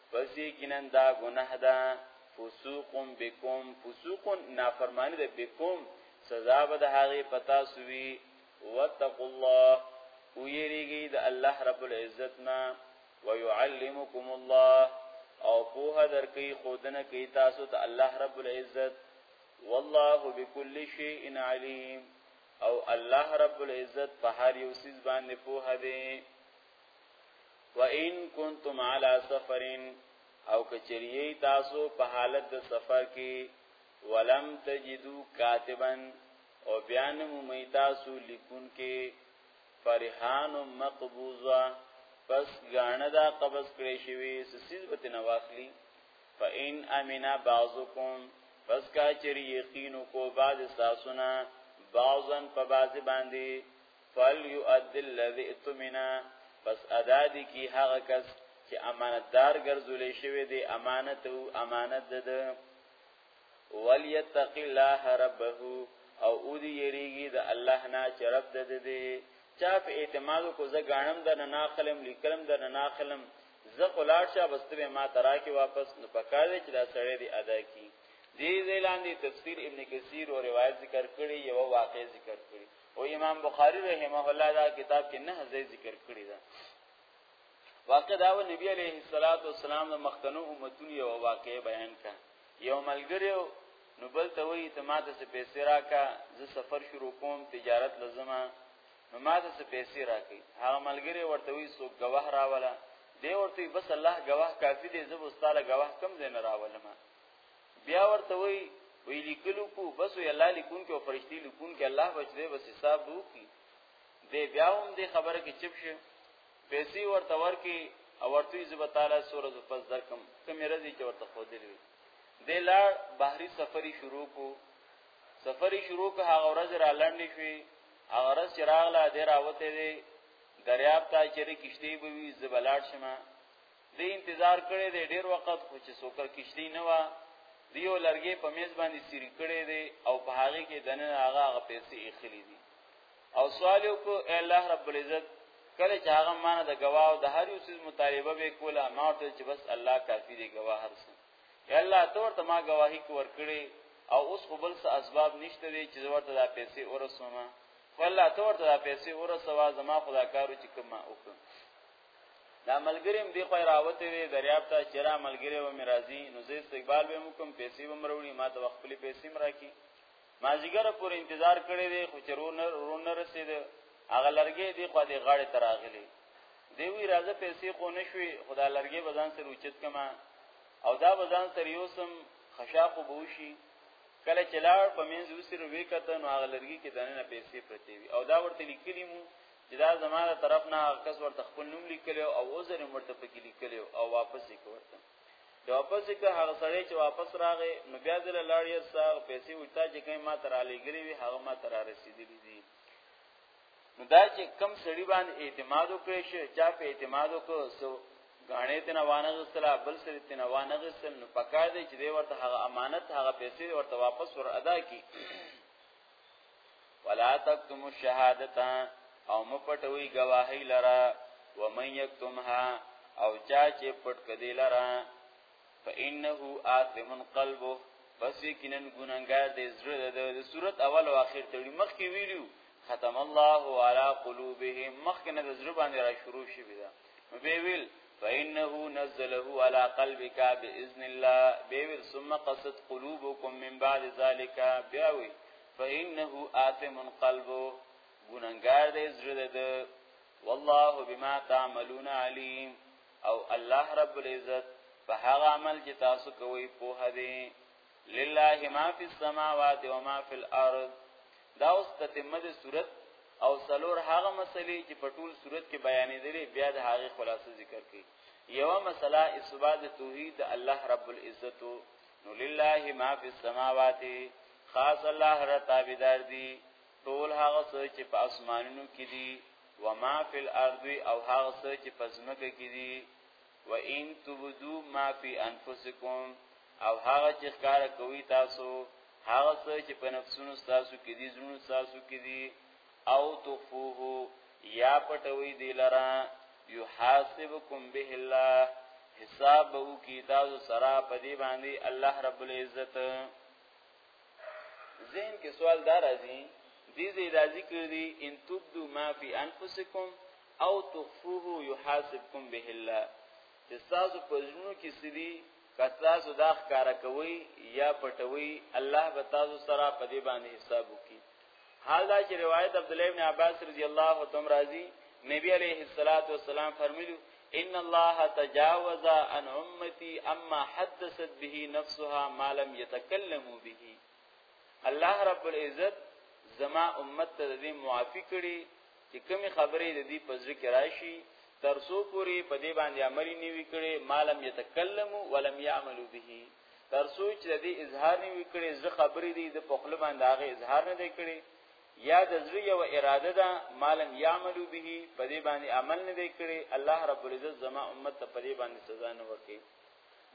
پس یقینا دا گناه ده فسوق بكم فسوق نافرمانی ده بكم سزا به د هغه پتا سوی واتقوا الله او یریږي د الله رب العزت نه ويعلمكم الله او په درکې خودنه کې تاسو ته الله رب العزت والله بكل شيء عليم او الله رب العزت په هر یو سیز باندې په هدي و ان کنتم علی سفرین او کچریه تاسو په حالت د سفر کې ولم تجدو کاتبا او بیان مومی تاسو لیکون کې فرحان مقبوضه پس غاڼه دا قبض کړی شوی سسیز به تنه واخلی فإن امنا بعضکم پس کا چر یقین کو بعض ساسنا بعضن په بعض باندې فلیؤد الذی اتمنا پس ادا دی کی هغه کس چې امانتدار ګرځولې شوی دی امانت او امانت ده ده ولیتق الله ربه او او دی یریږي د الله نه چې رب ده ده دی چا په اعتماد کو زه غاڼم د نه ناخلم لیکلم د نه ناخلم زه قلار شه بستوي ما ترا کې واپس نو پکار دی چې دا سړی دی ادا کی دې ځلاندې تفسیر ابن کثیر او روایت ذکر کړي یو واقع ذکر کړي او امام بخاری رحمه الله دا کتاب کې نه ځای ذکر کړی دا واقع دا و نبی علیه الصلاۃ والسلام د مخکنو امتونو یو واقع بیان کړ یو ملګری نو بل ته وی ته ماته څه پیسې راکا زه سفر شروع کوم تجارت لزمه نو ماته څه پیسې راکې هغه ملګری ورته وی سو گواه راولا دی ورته بس الله گواه کافی دی زه بوستاله گواه کم زین راولم بیا ورته وی وی لیکلو کو بس وی الله لیکون کې او فرشتي لیکون کې الله بچره بس حساب وو کی دی بیا هم دی خبره کې چپ شه پیسې ورته ورکی او ورته یې زب تعالی سورې د پس درکم کمې رضی چې ورته خو دی وی دی لا بحری سفری شروع کو سفری شروع کو هغه ورځ را لړنې شوی هغه ورځ چې راغله دی راوته دی دریاب ته چیرې کشتی به وی زبلاټ شمه دې انتظار کړي دې ډیر وخت خو چې سوکر کشتی نه و دیو لرګې په میز باندې سری کړي دي او په هغه کې دنه هغه هغه پیسې اخلي دي او سوال یو کو الله رب العزت کله چې هغه مان د گواه او د هر یو چیز مطالبه به کوله ما ته چې بس الله کافی دی گواه هر څه یا الله تور ته ما گواهی کو ور کړی او اوس خو بل څه اسباب نشته دی چې ورته د پیسې ورسومه والله ته ورته پیسې ورسوا زما خدا کارو چې کومه وکړه دا ملګری هم دی خو راوته وی دریاب ته چیرې ملګری و مرازی نو زه استقبال به وکم پیسې به مروړي ما ته خپل پیسې مراکي ما زیګره پور انتظار کړی دی خو چرونه رونه رسید هغه لرګې دی خو دی غاړه تراغلی دی وی راځه پیسې خو نشوي خدا لرګې بزان سره اوچت کما او دا بزان سره یوسم خشاق بوشي کله چلاړ په منځ وسره وی کته نو هغه لرګي کې دنه پیسې پرتی وي او دا ورته لیکلی مو چې دا زماره طرف نه هغه کس ورته خپل نوم لیکلی او عذر یې ورته پکې لیکلی او واپس یې ورته د واپس یې هغه سړی چې واپس راغی نو بیا د لاړې سره پیسې وتا چې کای ما تر علی ګری وی هغه ما تر رسیدلې دي نو دا چې کم سړی باندې اعتماد وکړي چې چا په اعتماد وکړو سو غاڼې ته نه وانه غسل بل سره ته نه وانه غسل نو پکار دی چې دی ورته هغه امانت هغه پیسې ورته واپس ور ادا کړي ولا تکتم الشهادتا او مپټوي گواهی لرا ومن یکتمها او چا چې پټ کدی لرا فانه آثم قلبه پس یقینا ګناګار دې زړه د صورت اول او اخر ته مخ کې ویلو ختم الله علی قلوبهم مخ کې نه د زړه باندې را شروع شي بیا به ویل فإنه نزله على قلبك بإذن الله بيوذ ثم قصد قلوبكم من بعد ذلك بيوي فإنه آثم قلبه گننگار دے زرد دے والله بما تعملون عليم او الله رب العزت په هغه عمل چې تاسو کوي په هدي لله ما فی السماوات و ما فی الارض دا اوس تتمه د صورت او سلور هغه مسلې چې په ټول صورت کې بیانې دي بیا د هغه خلاصه ذکر کړي یو مسله اثبات توحید الله رب العزت نو لله ما فی السماوات خاص الله را تابعدار دي ټول هغه څه چې په اسمانونو کې دي و ما فی الارض او هغه څه چې په ځمکه کې دي و ان تبدو ما فی انفسکم او هغه چې ښکار کوي تاسو هغه څه چې په نفسونو تاسو کې دي زړونو تاسو کې دي او تخفوه یا پټوي دی لرا یحاسبکم به الله حساب به کی تاسو سره په دی باندې الله رب العزت زین کې سوال دار ازي دې دې راځي کړی ان تبدو ما فی انفسکم او تخفوه يحاسبكم به الله چې تاسو په ځینو کې سړي کتاسو دا ښکار کوي یا پټوي الله به تاسو سره په دې باندې حساب وکړي حال دا چې روایت عبد الله ابن عباس رضی الله تعالی راضي نبی عليه الصلاه والسلام فرمایلی ان الله تجاوز عن امتي اما حدثت به نفسها ما لم يتكلموا به الله رب العزت زما امت ته دې معافي کړي چې کومې خبرې د دې په ذکر راشي تر څو پورې په دې باندې عمل نه وی کړي مالم یتکلمو ولم یعملو به تر څو چې د دې اظهار نه وی کړي زه خبرې دي د پخله باندې هغه اظهار نه دی کړي یا د زړه یو اراده ده مالم یعملو به په دې باندې عمل نه دی کړي الله رب العزت زما امت ته په دې باندې سزا نه ورکړي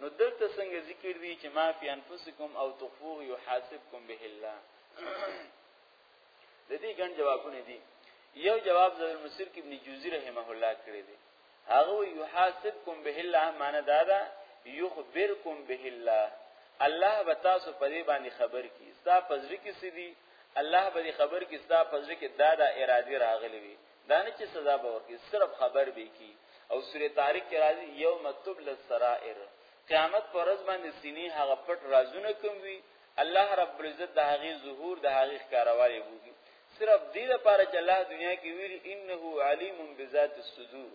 نو دلته څنګه ذکر دي چې ما فی انفسکم او تخفوه یحاسبکم به الله د دې ګڼ جوابونه دي یو جواب د المسیر کې ابن جوزی رحمه الله کړی دی هغه یحاسبکم به الله معنی دا ده یخبرکم به الله الله به تاسو په دې باندې خبر کی ستا پزړه کې سدي الله به خبر کی ستا پزړه کې دا د اراده راغلی وي دا نه چې سزا به ورکړي صرف خبر به کی او سوره طارق کې راځي یوم تبل السرائر قیامت پر ورځ باندې سینې هغه پټ رازونه کوم وي الله رب العزت د هغه ظهور د هغه ښکاروالی بوګي صرف دې لپاره چې الله دنیا کې ویلي انه علیم بذات الصدور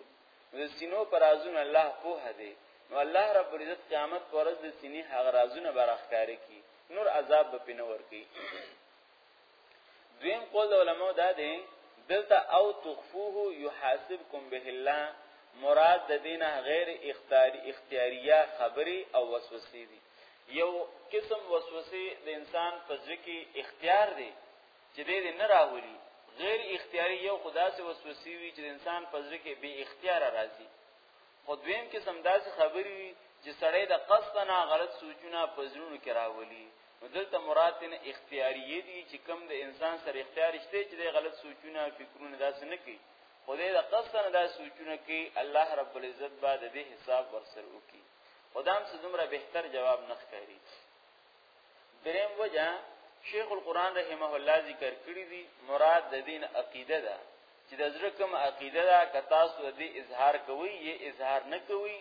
د سینو پر رازونه الله پوه دی نو الله رب العزت قیامت پر ورځ د سینې هغه رازونه برخکاره کی نور عذاب به پینور کی دویم قول د علماو دا دی دلته او تخفوه يحاسبكم به الله مراد د دینه غیر اختیاری اختیاریه خبري او وسوسې دي یو قسم وسوسې د انسان په ځکه اختیار دی چې دې نه راولي غیر اختیاري یو خدا سه وسوسې وي چې انسان په ځکه به اختیار راځي خو دویم قسم داسې خبرې وي چې سړی د قصد نه غلط سوچونه په زړونو کې راولي نو دلته مراد نه اختیاریه دي چې کم د انسان سره اختیار شته چې د غلط سوچونه فکرونه داسې نه کوي خدای د قصد نه داسې سوچونه کوي الله رب العزت به د دې حساب ورسره وکړي خدام څه دومره بهتر جواب نه ښکاري دریم وجه شیخ القران رحمه الله ذکر کړی دی مراد د دین عقیده ده چې د زړه کوم عقیده ده که تاسو دې اظهار کوي یې اظهار نه کوي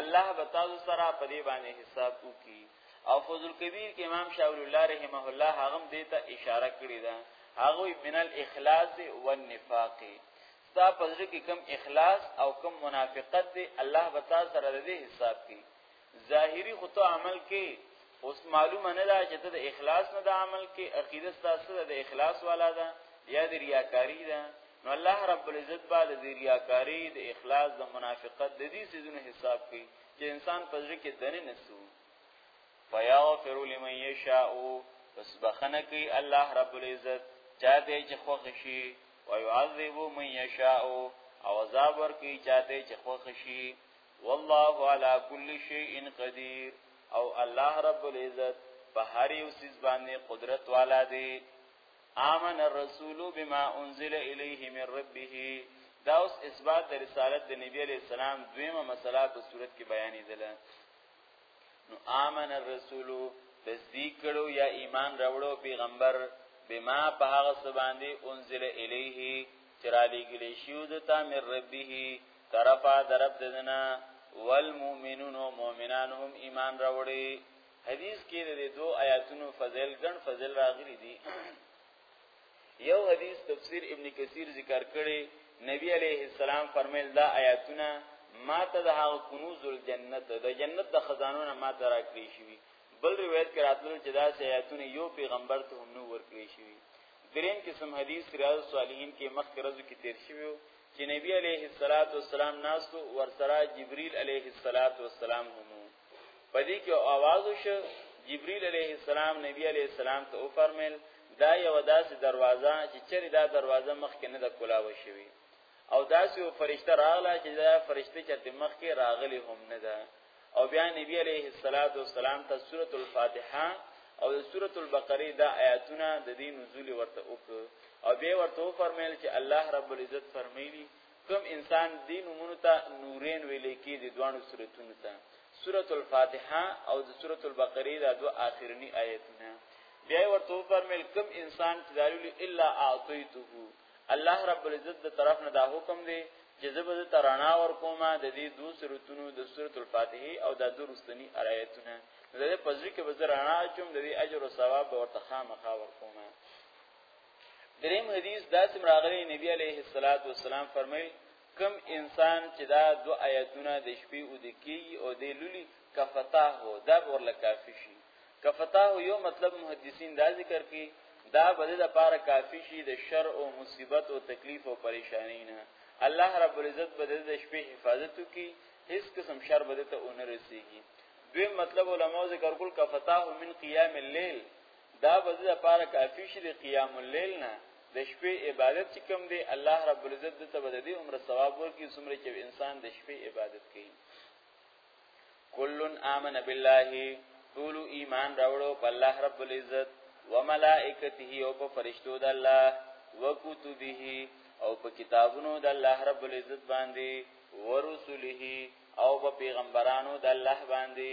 الله به تاسو سره په دې باندې حساب وکړي او فضل کبیر کې امام شاول الله رحمه الله هغه دې ته اشاره کړی ده هغه من الاخلاص والنفاق ستا پزړه کې کم اخلاص او کم منافقت دی الله به تاسو سره دې حساب کوي ظاهری خو ته عمل کې اوس معلومه نه ده چې ته د اخلاص نه د عمل کې عقیده ستاسو د اخلاص والا ده یا د ریاکاری ده نو الله رب العزت بعد د ریاکاری د اخلاص د منافقت د دې سيزونو حساب کوي چې انسان په ځکه کې دنه نسو فیاغفر لمن یشاء پس بخنه کوي الله رب العزت چاته چې خوښ شي او يعذب من یشاء او عذاب ورکي چاته چې خوښ شي والله على كل شيء قدير او الله رب العزت په هر یو سیس باندې قدرت والا دی آمن الرسول بما انزل الیه من ربه دا اوس اثبات د رسالت د نبی علی السلام دویمه مسله په صورت کې بیانې ده نو آمن الرسول تصدیق کړو یا ایمان راوړو پیغمبر بما په هغه سباندې انزل الیه چرالی ګلی شیو دتا من ربه طرفا درب ددنا والمؤمنون و مؤمنان هم ایمان راوړي حدیث کې د دو آیاتونو فضیل ګڼ فضیل راغلي دي یو حدیث تفسیر ابن کثیر ذکر کړي نبی علیه السلام فرمایل دا آیاتونه ما ته د هغه کنوز الجنت د جنت د خزانو نه ما ته راکړي شي بل روایت کې راتلل چې دا آیاتونه یو پیغمبر ته هم نو ورکړي شي دریم قسم حدیث ریاض الصالحین کې مخکې رزو کې تیر شوی چې نبی علیه الصلاۃ والسلام ناستو ورسره جبرئیل علیه الصلاۃ والسلام هم پدې کې आवाज وشو جبرئیل علیه السلام نبی علیه السلام ته او فرمایل دا یو داسې دروازه چې چری دا دروازه مخ کې نه د کلاوه شوی او داسې یو فرشته راغله چې دا فرشته چې مخ کې راغلی هم نه ده او بیا نبی علیه الصلاۃ والسلام ته سورۃ الفاتحه او د سورۃ البقره دا آیاتونه د دې نزول ورته وک او به ورته فرمایل چې الله رب العزت فرمایلی کوم انسان دین ومنو ته نورین ویل کی د دوانو سوراتونو ته سورۃ الفاتحه او د سورۃ البقره دا دوه آخرنی آیاتونه بیا ورته فرمایل کوم انسان چې دالو الا اعطیته الله رب العزت د طرف نه دا حکم دی چې زه به د ترانا ور کومه د دې دوه سورتونو د سورۃ الفاتحه او د درستنی آیاتونه د دې په ځکه به زرانا چوم د دې اجر او ثواب ورته خامخا ور کومه دریم حدیث داسم راغلی نبی علیه الصلاۃ والسلام فرمایي کم انسان چې دا دو آیتونه د شپې او د کیږي او د لولي کفتاه هو دا ورله کافی شي کفتاه یو مطلب محدثین دا ذکر کوي دا بده د پاره کافی شي د شر او مصیبت او تکلیف او پریشانی نه الله رب العزت بده د شپې حفاظت کوي هیڅ قسم شر بده ته اون رسیږي دوی مطلب علماء ذکر کول کفتاه من قیام الليل دا به زه لپاره کافی شي د قیام الليل نه د شپې عبادت چې کوم دی الله رب العزت د تبد دی عمر ثواب ورکړي څومره چې انسان د شپې عبادت کوي کلن امن بالله طول ایمان راوړو په الله رب العزت وملائکته او په فرشتو د الله وکتبه او په کتابونو د الله رب العزت باندې ورسله او په پیغمبرانو د الله باندې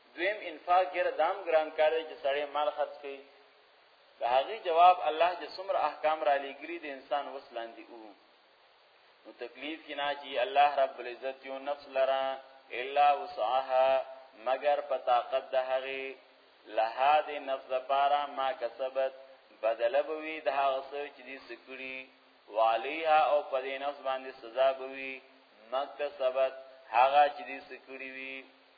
دویم انفاق یره دام ګران کار دی چې سړی مال خرج کړي د هغه جواب الله چې څومره احکام را لګري د انسان وسلاندې او نو تکلیف کې نه چې الله رب العزت یو نفس لرا الا وسعها مگر په طاقت د هغه لها د نفس لپاره ما کسبت بدل بوي د هغه څه چې دې سکړي والیها او په دې نفس باندې سزا بوي مکتسبت هغه چې دې سکړي وي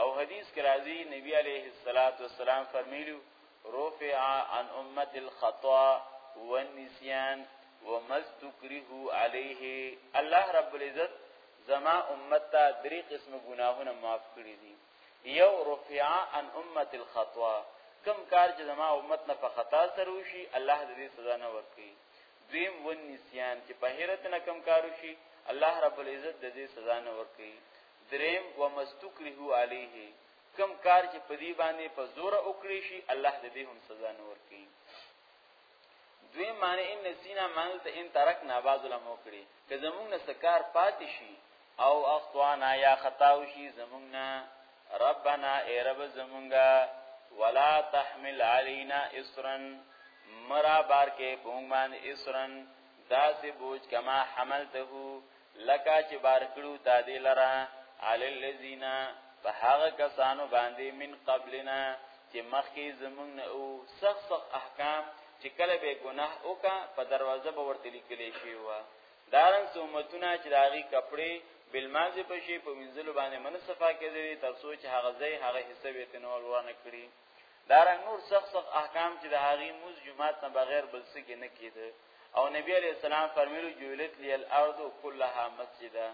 او حدیث کې راځي نبی عليه الصلاة والسلام فرمایلی رفع عن امه الخطا والنسيان وما استكره عليه الله رب العزت زما امت ته درې قسم ګناهونه معاف کړی دي یو رفع عن امه الخطا کم کار چې زما امت نه په خطا سره وشي الله دې سزا نه ورکړي دویم ون نسیان چې په هرت نه کم کار وشي الله رب العزت دې سزا نه ورکړي دریم ومستکره علیه کم کار چې په دې باندې په زور او کړی شي الله د دې هم سزا نه ورکړي دوی معنی ان نسینا معنی ته ان ترکنا بعض علماء کړي که زمونږ نه سکار پاتې شي او اخطانا یا خطا شي زمونږ نه ربنا ای رب زمونږه ولا تحمل علینا اسرن مرا بار کې پونګ باندې اسرن داسې بوج کما حملته لکه چې بار کړو تا دې لرا عل الذین په هغه کسانو باندې من قبلنا چې مخکې زمونږ نه او سخت سخت احکام چې کله به ګناه وکا په دروازه به ورته لیکلې شي و دارن سومتونه چې داغي کپڑے بلمازه په شی په منزل باندې منصفه کېدلی تر سوچ هغه ځای هغه حساب یې تنول ورنه کړی دا رنګ نور سخت سخت احکام چې د هغه موز جمعات نه بغیر بل څه کې نه کېده او نبی علیہ السلام فرمایلو جوړت لی الارض كلها مسجدا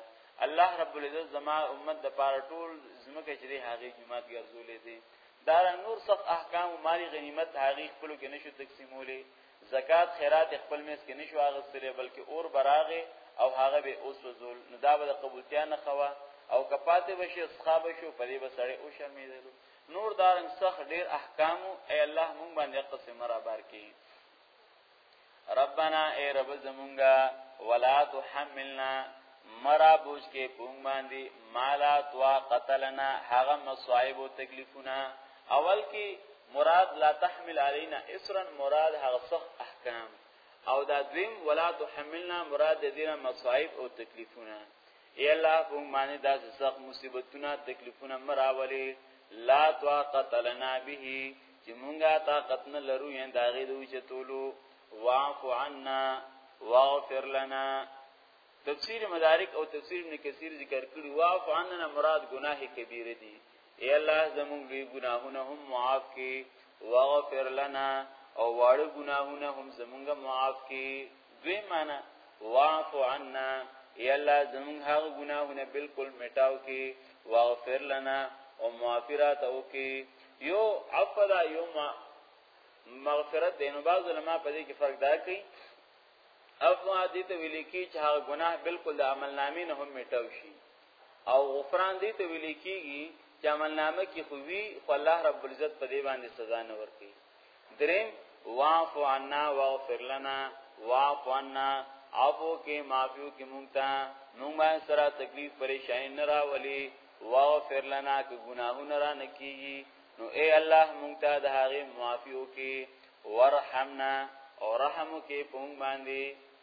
الله رب العزت زما امت د پاره ټول زمکه چې هغه جمعات ګرځولې دي دا رنګ نور سخت احکام او مالی غنیمت هغه خپل کې نشو تقسیمولې زکات خیرات خپل میس کې نشو اغستلې بلکې اور براغه او هغه به اوس وزول نو دا به قبولتیا نه خوا او کپاته بشي اصحاب شو په دې بسړې او شرمېدلو نور دارن سخ ډیر احکام ای الله مونږ باندې قسم را بار کی ربنا ای رب زمونږه ولا تحملنا مرا بوج کې پونګ باندې مالا توا قتلنا هغه مصائب او تکلیفونه اول کې مراد لا تحمل علينا اسرا مراد هغه سخت احکام او دا دویم ولا تحملنا مراد د دینه مصائب او تکلیفونه اې الله په موږ باندې داسې سخت مصیبتونه تکلیفونه مه راولې لا طاقت لنا به چې مونږه طاقت نه لرو یې د هغې د وچتولو واعف عنا واغفر لنا تفسیر مدارک او تفسیر ابن کثیر ذکر کړي واعف عنا مراد ګناه کبیره دي اے الله زموږ لوی ګناهونه هم معاف کړي واغفر لنا او واړه ګناهونه هم زموږ معاف کړي دوی معنا واعف عنا اے الله زموږ هغه ګناهونه بالکل میټاو کړي واغفر لنا او معافرات او کړي یو عفو دا یو ما مغفرت دینو باز علماء په دې کې فرق دا کوي عفو دې ته ویل کی چې هغه ګناه بالکل د عمل نامې نه هم میټاو شي او غفران دې ته ویل کیږي چې عمل نامه کې خو وی خو الله رب العزت په دې باندې سزا نه ورکړي دریم واعف عنا واغفر لنا واعف عنا عفو کې معفو کې مونږ ته مونږ باندې سره تکلیف پریشانی نه راولي واغفر لنا که ګناهونه را نکیږي نو اے الله مونږ ته د هغه معافیو کې ورحمنا او رحم کې پونګ باندې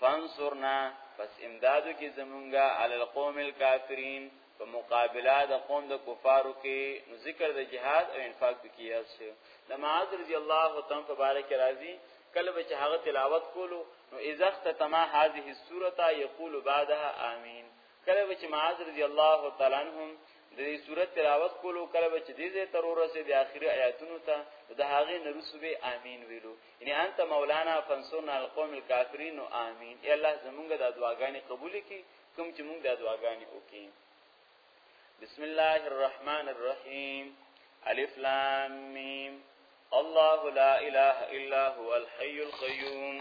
فانصرنا پس امدادو کی زمونږه علی القوم الکافرین په مقابله د قوم د کفارو کې نو ذکر د جهاد او انفاق پکې یاد شو د معاذ رضی الله تعالی په باره کې راځي کله به چې هغه تلاوت کولو نو اذا اختتما هذه السوره یقول بعدها امين کله به چې معاذ رضی الله تعالی عنهم د دې صورت تلاوت کولو کله به چې دې زه تر ورسې د اخري آیاتونو ته د هغه نرسو به امين ویلو یعنی انت مولانا فنصرنا القوم الكافرين امين ای الله زمونږ د دعاګانې قبول کړي کوم چې مونږ د دعاګانې وکړي بسم الله الرحمن الرحیم الف لام میم الله لا اله الا هو الحي القيوم